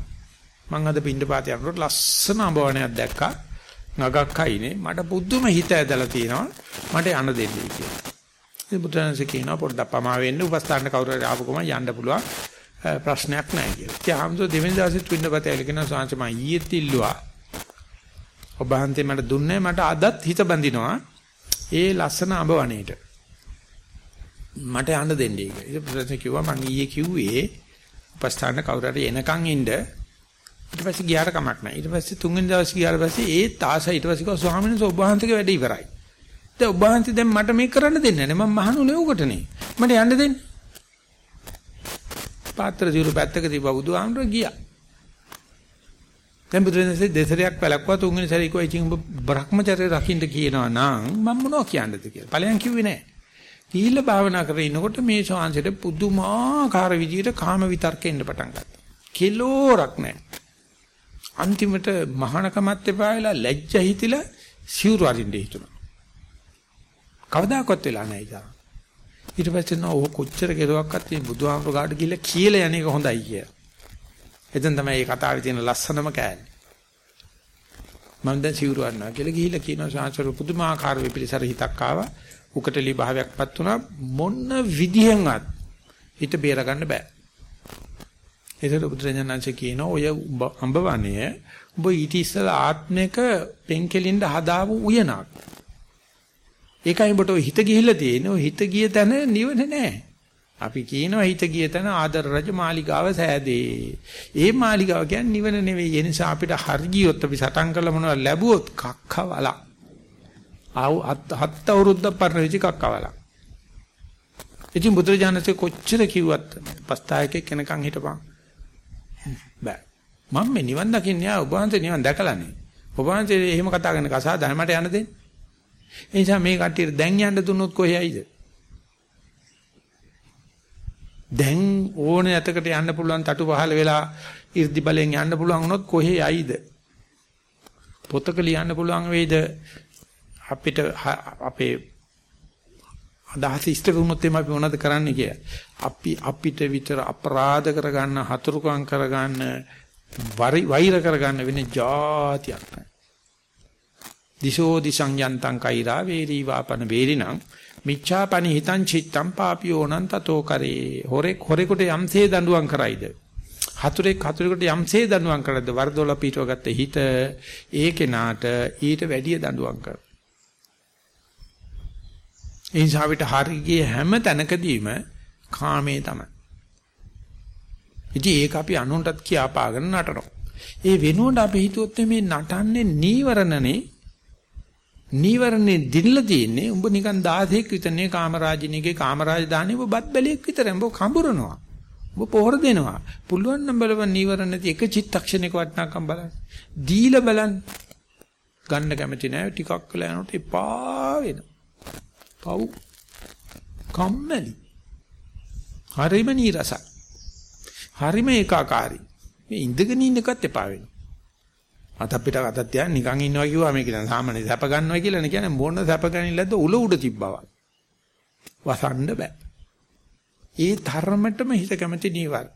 Speaker 1: මං අද පින්ඩපාත යනකොට ලස්සන අඹවණයක් දැක්කා. නගක් අයිනේ මට පුදුම හිත ඇදලා තියෙනවා. මට යන්න දෙන්නයි කියලා. ඉතින් බුදුරජාණන්සේ කියනවා පොඩ්ඩක් පමා වෙන්න උපස්ථානට කවුරු හරි ආපු ගමන් යන්න පුළුවන්. ප්‍රශ්නයක් නැහැ කියලා. ඉතින් ආම්සෝ දෙවෙනි දවසෙත් පින්නපත ඇලගෙන සාංශ මම ඊයේත් ඉල්ලුවා. ඔබ හන්තේ මට දුන්නේ මට අදත් හිත බඳිනවා. ඒ ලස්සන අඹ වනේට. මට යන්න දෙන්නේ කියලා. ඊට පස්සේ කිව්වා මම ඊයේ කිව්වේ උපස්ථාන කවුරු හරි එනකන් ඉන්න ඊට පස්සේ ගියාට කමක් නැහැ. ඊට පස්සේ තුන්වෙනි දවසේ ගියාට පස්සේ ඒ තාස ඊට පස්සේ කිව්වා ස්වාමීන් වහන්සේ ඔබ වහන්සේගේ වැඩ ඉවරයි. දැන් ඔබ වහන්සේ දැන් මට මේක කරන්න දෙන්නේ නැහැ. මම මහණුනේ උකටනේ. මට යන්න දෙන්න. පාත්‍ර සිවුරු පැත්තක තිබ්බා බුදුහාමුදුර ගියා. දැන් බුදුරජාණන්සේ දෙසරයක් පැලක්වා තුන්වෙනි සැරේ කිව්වා ඉතින් ඔබ බ්‍රහ්මචර්ය රකින්න කියනවා නම් මම මොනවා කියන්නද කියලා. ඵලයන් කිව්වේ නැහැ. ගිහිල්ලා භාවනා කරගෙන ඉනකොට මේ ශාන්සෙට පුදුමාකාර විදියට කාම විතර්ක එන්න පටන් ගත්තා. කිලෝරක් නැහැ. අන්තිමට මහානකමත් එපා වෙලා ලැජ්ජ හිතිලා සිවුරු අරින්න හිතුණා. කවදාකවත් වෙලා නැහැ ඉතින්. ඊට පස්සේ නෝ ඔහ කොච්චර කෙරුවක්වත් මේ බුදුහාමුදුර ගාඩ ගිහිල්ලා කියලා යන්නේ හොඳයි කිය. එතෙන් තමයි මේ කතාවේ තියෙන ලස්සනම කෑල්ල. මම දැන් සිවුරු අන්නවා කියලා ගිහිල්ලා කියනවා සාංශර පුදුමාකාර විපිලිසර හිතක් ආවා. උකටලි භාවයක්පත් වුණා මොන විදිහෙන්වත් හිත බේර ගන්න බෑ. ඒතර බුදුරජාණන්සේ කියනවා ඔය අඹවණය ඔබ ඊට ඉස්සලා ආත්මයක පෙන්කෙලින්ද හදාපු උයනක්. ඒකයි ඔබට හිත ගිහිල්ලා තියෙන්නේ. හිත ගිය තැන නිවන නෑ. අපි කියනවා හිත ගිය තැන ආදර රජ මාලිගාව සෑදේ. ඒ මාලිගාව කියන්නේ නිවන නෙවෙයි. ඒ නිසා අපිට හරියියොත් අපි සටන් කරලා මොනවද ලැබුවොත් කක්කවල. ආව හත් අවුරුද්දක් පරණ වෙච්ච කක්කවල. ඉතින් බුදුරජාණන්සේ කොච්චර කිව්වත් පස්තායකේ කෙනකන් හිටපන්. බෑ. මම මේ නිවන් දකින්නේ ආ ඔබ වහන්සේ නිවන් දැකලානේ. ඔබ වහන්සේ එහෙම කතා කරන කසා දැන මට යන්න දෙන්න. ඒ නිසා මේ කට්ටියට දැන් යන්න දුන්නොත් කොහේයිද? දැන් ඕනේ ඇතකට යන්න පුළුවන් තටු පහල වෙලා 이르දි බලෙන් යන්න පුළුවන් වුණොත් කොහේයිද? පොතක ලියන්න පුළුවන් වෙයිද? අපිට අපේ අදහස ඉෂ්ට වුණොත් එimhe අපි මොනවද කරන්න කියලා. අපි අපිට විතර අපරාධ කරගන්න, හතුරුකම් කරගන්න, වෛර කරගන්න වෙන જાතියක් නැහැ. දිශෝ දිසං යන්තං කෛරා වේරී වාපන වේරිණං මිච්ඡාපනි හිතං චිත්තං පාපියෝනං තතෝ කරේ. හොරෙක් හොරෙකුට යම්සේ දඬුවම් කරයිද? හතුරෙක් හතුරෙකුට යම්සේ දඬුවම් කරද්ද වරදොල පිටවගත්ත හිත ඒ කෙනාට ඊට වැඩිය දඬුවම් කරනවා. ඒ නිසා අපිට හරිය හැම තැනකදීම කාමේ තමයි. ඉතින් ඒක අපි අනුන්ටත් කියාපාගෙන නටනවා. ඒ වෙනුවට අපි හිතුවොත් මේ නටන්නේ නීවරණනේ නීවරණේ දිනලා තියෙන්නේ උඹ නිකන් 16ක් විතරනේ කාමරාජිනීගේ කාමරාජ දාන්නේ උඹ බත් බැලියක් විතරයි උඹ කඹරනවා. උඹ පොහොර දෙනවා. පුළුවන් නම් බලවන් නීවරණ නැති එක චිත්තක්ෂණයක වටනකම් බලන්න. දීලා බලන්න. ගන්න කැමති නෑ ටිකක් වෙලා යනකොට එපා වෙනවා. පව් කම්මැලි හරිම නීරසයි හරිම ඒකාකාරී මේ ඉඳගෙන ඉන්න එකත් එපා වෙනවා අත අපිට අතක් තියන් නිකන් ඉන්නවා කිව්වා මේක දැන් සාමාන්‍ය සැප ගන්නවා කියලා නේ කියන්නේ මොන සැප ගනින්නද උල උඩ තිබ්බවා වසන්න බෑ ඒ ධර්මතම හිත කැමති නීවර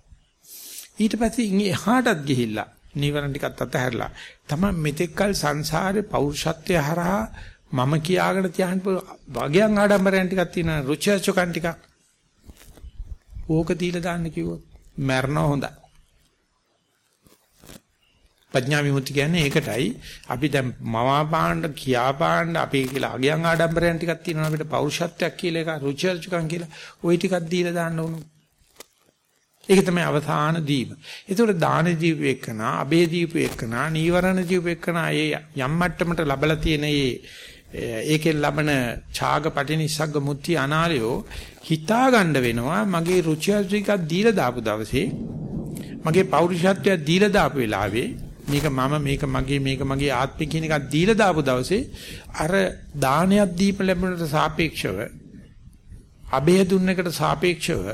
Speaker 1: ඊට පස්සේ ඉන්නේ එහාටත් ගිහිල්ලා නීවරණ ටිකත් අතහැරලා තමයි මෙතෙක්කල් සංසාරේ පෞරුෂත්වය හරහා මම කියාගෙන තියහන් වගයන් ආඩම්බරයන් ටිකක් තියෙනවා රුචිචුකන් ටිකක්. ඕක දීලා දාන්න කිව්වොත් මැරෙනවා හොඳයි. ප්‍රඥා විමුක්ති කියන්නේ ඒකටයි අපි දැන් මවා පාණ්ඩ කියා පාණ්ඩ අපි කියලා අගයන් ආඩම්බරයන් ටිකක් තියෙනවා අපිට පෞරුෂත්වයක් කියලා එක රුචිචුකන් කියලා ওই ටිකක් දීලා දාන්න ඕන. ඒක තමයි අවසාන දීම. ඒතකොට දාන දීපු එකනා, අබේ දීපු එකනා, නීවරණ දීපු එකනා ඒ යම් මට්ටමට ලැබලා තියෙන මේ ඒකෙන් ලබන ඡාග පටිනිස්සග්ග මුත්‍ති අනාලයෝ හිතා ගන්න වෙනවා මගේ රුචි අරුචිකක් දීලා දාපු දවසේ මගේ පෞරුෂත්වයක් දීලා දාපු වෙලාවේ මේක මම මේක මගේ මේක මගේ ආත්මික කියන එකක් දීලා දාපු දවසේ අර දානයක් දීප ලැබුණට සාපේක්ෂව අබේ දුන්න එකට සාපේක්ෂව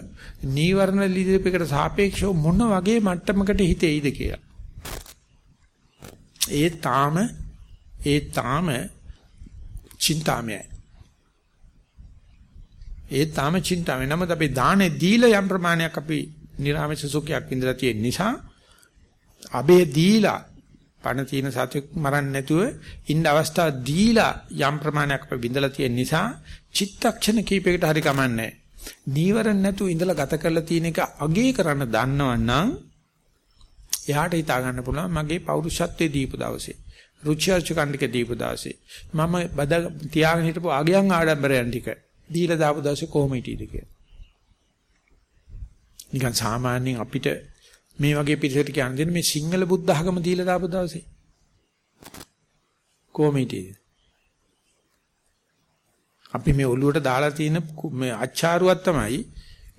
Speaker 1: නීවරණ ලිදෙපෙකට සාපේක්ෂව මොන වගේ මට්ටමකට හිතෙයිද කියලා ඒ තාම ඒ තාම චින්තාමයයි. ඒ තාම චින්තාමය. නමුත් අපි දානේ දීලා යම් ප්‍රමාණයක් අපි නිර්ආමස සුඛයක් විඳලා තියෙන නිසා අබේ දීලා පණ තියෙන සතෙක් මරන්නේ නැතුව ඉන්න අවස්ථාව දීලා යම් ප්‍රමාණයක් අපි විඳලා තියෙන නිසා චිත්තක්ෂණ කීපයකට හරි කමන්නේ නීවරණ නැතුව ඉඳලා ගත කරලා තියෙන එක අගේ කරන්න දන්නවනම් එයාට හිතා ගන්න පුළුවන් මගේ පෞරුෂත්වයේ දීපු දවසේ රුචි අරුචිකන් ටික දීපු දාසේ මම බද තියාගෙන හිටපු ආගයන් ආඩම්බරයන් ටික දීලා දාපු දාසේ කොහොම හිටියද කියලා. නිකන් සාමාන්‍යයෙන් අපිට මේ වගේ පිළිසෙට කියන්න දෙන මේ සිංහල බුද්ධ ධර්ම දීලා දාපු දාසේ කොහොම හිටියද? අපි මේ ඔළුවට දාලා තියෙන මේ අච්චාරුවක් තමයි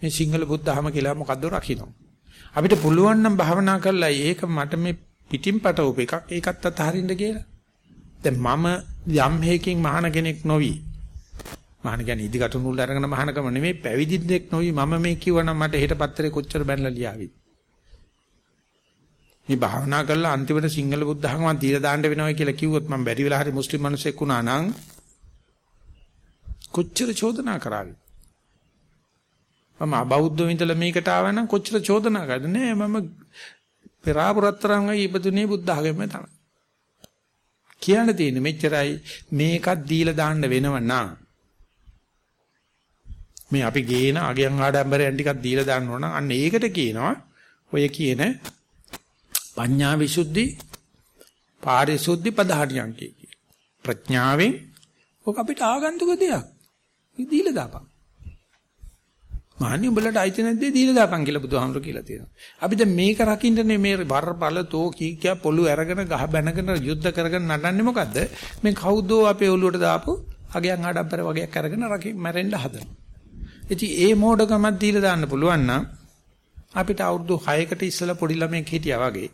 Speaker 1: මේ සිංහල බුද්ධ ධර්ම කියලා මොකද්ද රකින්න. අපිට පුළුවන් නම් භාවනා කරලා ඒක මට මේ පිටින් පටවප එකක් ඒකත් අතහරින්න කියලා. දැන් මම යම් හේකින් මහාන කෙනෙක් නොවි. මහාන කියන්නේ ඉදිකට නුල් අරගෙන මහානකම නෙමෙයි පැවිදි දෙයක් නොවි මම මේ කිව්වනම් මට හෙට පත්‍රේ කොච්චර බැනලා ලියාවිද? මේ භාවනා කරලා අන්තිමට සිංහල බුද්ධ ධර්මයන් දීලා දාන්න වෙනවා කියලා කිව්වොත් මම බැරි වෙලා හරි මුස්ලිම් මිනිසෙක් වුණා නම් කොච්චර චෝදනා කරාවි? මම අබෞද්ධ වින්දලා මේකට ආවනම් කොච්චර චෝදනා කරද නෑ මම පෙරාපුරතරංග ඉබදුනේ බුද්ධ ආගමේ තමයි. කියන්න තියෙන්නේ මෙච්චරයි මේකත් දීලා දාන්න වෙනව නම් මේ අපි ගේන අගයන් ආඩම්බරයන් ටිකක් දීලා දාන්න ඕන අන්න ඒකට කියනවා ඔය කියන පඤ්ඤා විසුද්ධි පාරිසුද්ධි පදහණියන් කිය. ප්‍රඥාවෙන් ඔක අපිට ආගන්තුක දෙයක්. දීලා දාපන්. මහන්නේ උඹලට අයිති නැද්ද දීලා දාපන් කියලා බුදුහාමුදුරු කියලා තියෙනවා. අපි දැන් මේක රකින්නනේ මේ වරපල තෝ කී කියා පොළු අරගෙන ගහ බැනගෙන යුද්ධ කරගෙන නටන්නේ මොකද්ද? මේ කවුදෝ අපේ ඔළුවට දාපු අගයන් ආඩම්බර වගේක් අරගෙන රකින් මැරෙන්න හදනවා. ඉතින් ඒ මෝඩකමක් දීලා දාන්න පුළුවන් නම් අපිට අවුරුදු 6කට ඉස්සලා පොඩි ළමෙක් හිටියා වගේ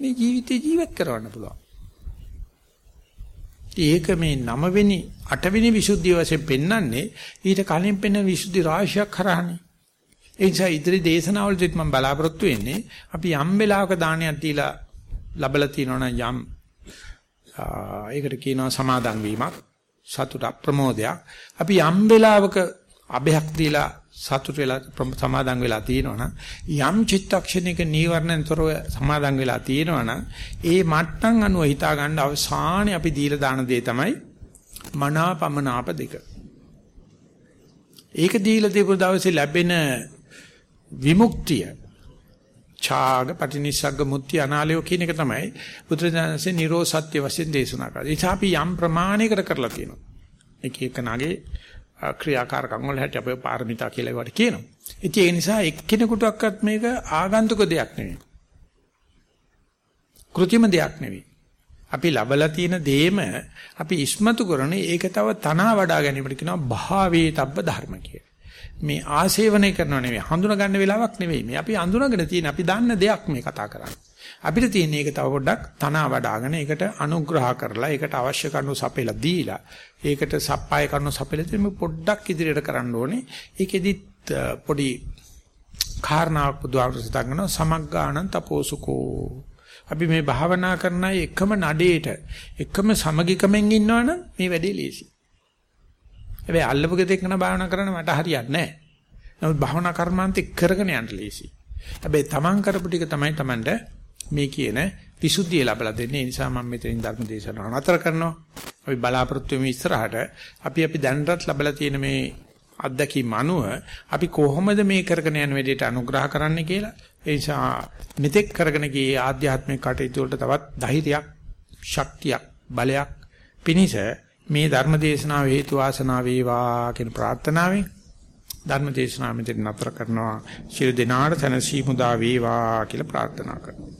Speaker 1: මේ ජීවිතේ ජීවත් කරවන්න පුළුවන්. ඒක මේ 9 වෙනි 8 වෙනි විසුද්ධිය වශයෙන් පෙන්වන්නේ ඊට කලින් පෙන්වන විසුද්ධි රාශියක් කරානේ. ඒ නිසා ඉදිරි දේශනාවලදීත් මම බලාපොරොත්තු වෙන්නේ අපි යම් වෙලාවක දානයක් දීලා ලැබලා තියෙනවා නම් යම් ඒකට කියනවා සමාදන් වීමක් සතුට ප්‍රමෝදයක් අපි යම් වෙලාවක අභයක් දීලා සතුට වෙලා සමාදන් වෙලා තියෙනවනම් යම් චිත්තක්ෂණයක නීවරණෙන්තරව සමාදන් වෙලා තියෙනවනම් ඒ මට්ටම් අනුව හිතා ගන්න අවසානයේ අපි දීලා දාන දේ තමයි මනාපමනාප දෙක. ඒක දීලා දීපු දවසේ ලැබෙන විමුක්තිය ඡාග පටිනිස්සග්ග මුත්‍ති අනාලයෝ කියන එක තමයි බුදුරජාණන්සේ නිරෝ සත්‍ය වශයෙන් දේශනා කරන්නේ. ඒ අපි යම් ප්‍රමාණයකට කරලා තියෙනවා. එක එක නාගේ ක්‍රියාකාරකම් වල හැටි අපේ පාරමිතා කියලා ඒවට කියනවා. ඉතින් ඒ නිසා එක්කෙනෙකුටවත් මේක ආගන්තුක දෙයක් නෙවෙයි. કૃත්‍රිම දෙයක් නෙවෙයි. අපි ලබලා තියෙන දේම අපි ඉස්මතු කරන ඒක තව තනවා වඩා ගැනීමට කියනවා භාවේ තබ්බ ධර්ම කිය. මේ ආසේවනය කරනව නෙවෙයි හඳුනා ගන්න වෙලාවක් නෙවෙයි මේ අපි අඳුනගෙන තියෙන අපි දන්න දෙයක් මේ කතා කරන්නේ. අපිට තියෙන එක තව පොඩ්ඩක් තනවා වඩාගෙන ඒකට අනුග්‍රහ කරලා ඒකට අවශ්‍ය කරනු සපෙලා දීලා ඒකට සප්පාය කරනු සපෙලා දෙන්න පොඩ්ඩක් ඉදිරියට කරන්න ඕනේ. ඒකෙදිත් පොඩි කාරණාවක් බුදුහාමුදුරුවෝ සඳහන් කරනවා සමග්ගාණං තපෝසුකෝ අපි මේ භාවනා කරන අය එකම නඩේට එකම සමගිකමෙන් ඉන්නවනම් මේ වැඩේ ලේසි. හැබැයි අල්ලපු ගෙදෙක් කරන භාවනා කරන්න මට හරියන්නේ නැහැ. නමුත් භාවනා කර්මාන්තේ කරගෙන යන්න ලේසි. හැබැයි තමන් කරපු ටික තමයි තමන්ට මේ කියන විසුද්ධිය ලැබලා දෙන්නේ. ඒ නිසා මම මෙතනින් ධර්ම දේශනාව නතර කරනවා. අපි බලාපොරොත්තු වෙමු ඉස්සරහට අපි අපි දැනටත් ලැබලා තියෙන මේ අත්දැකීම් අනුව අපි කොහොමද මේ කරගෙන යන වෙලෙට අනුග්‍රහ කරන්න කියලා ඒ නිසා මෙතෙක් කරගෙන ගියේ ආධ්‍යාත්මික කටයුතු වලට තවත් ධෛර්යයක් ශක්තියක් බලයක් පිනිස මේ ධර්ම දේශනාව හේතු වාසනා වේවා කියන ප්‍රාර්ථනාවෙන් ධර්ම දේශනාව මෙතන නතර කරනවා ශිරු දිනාට තනසි මුදා වේවා කියලා ප්‍රාර්ථනා කරනවා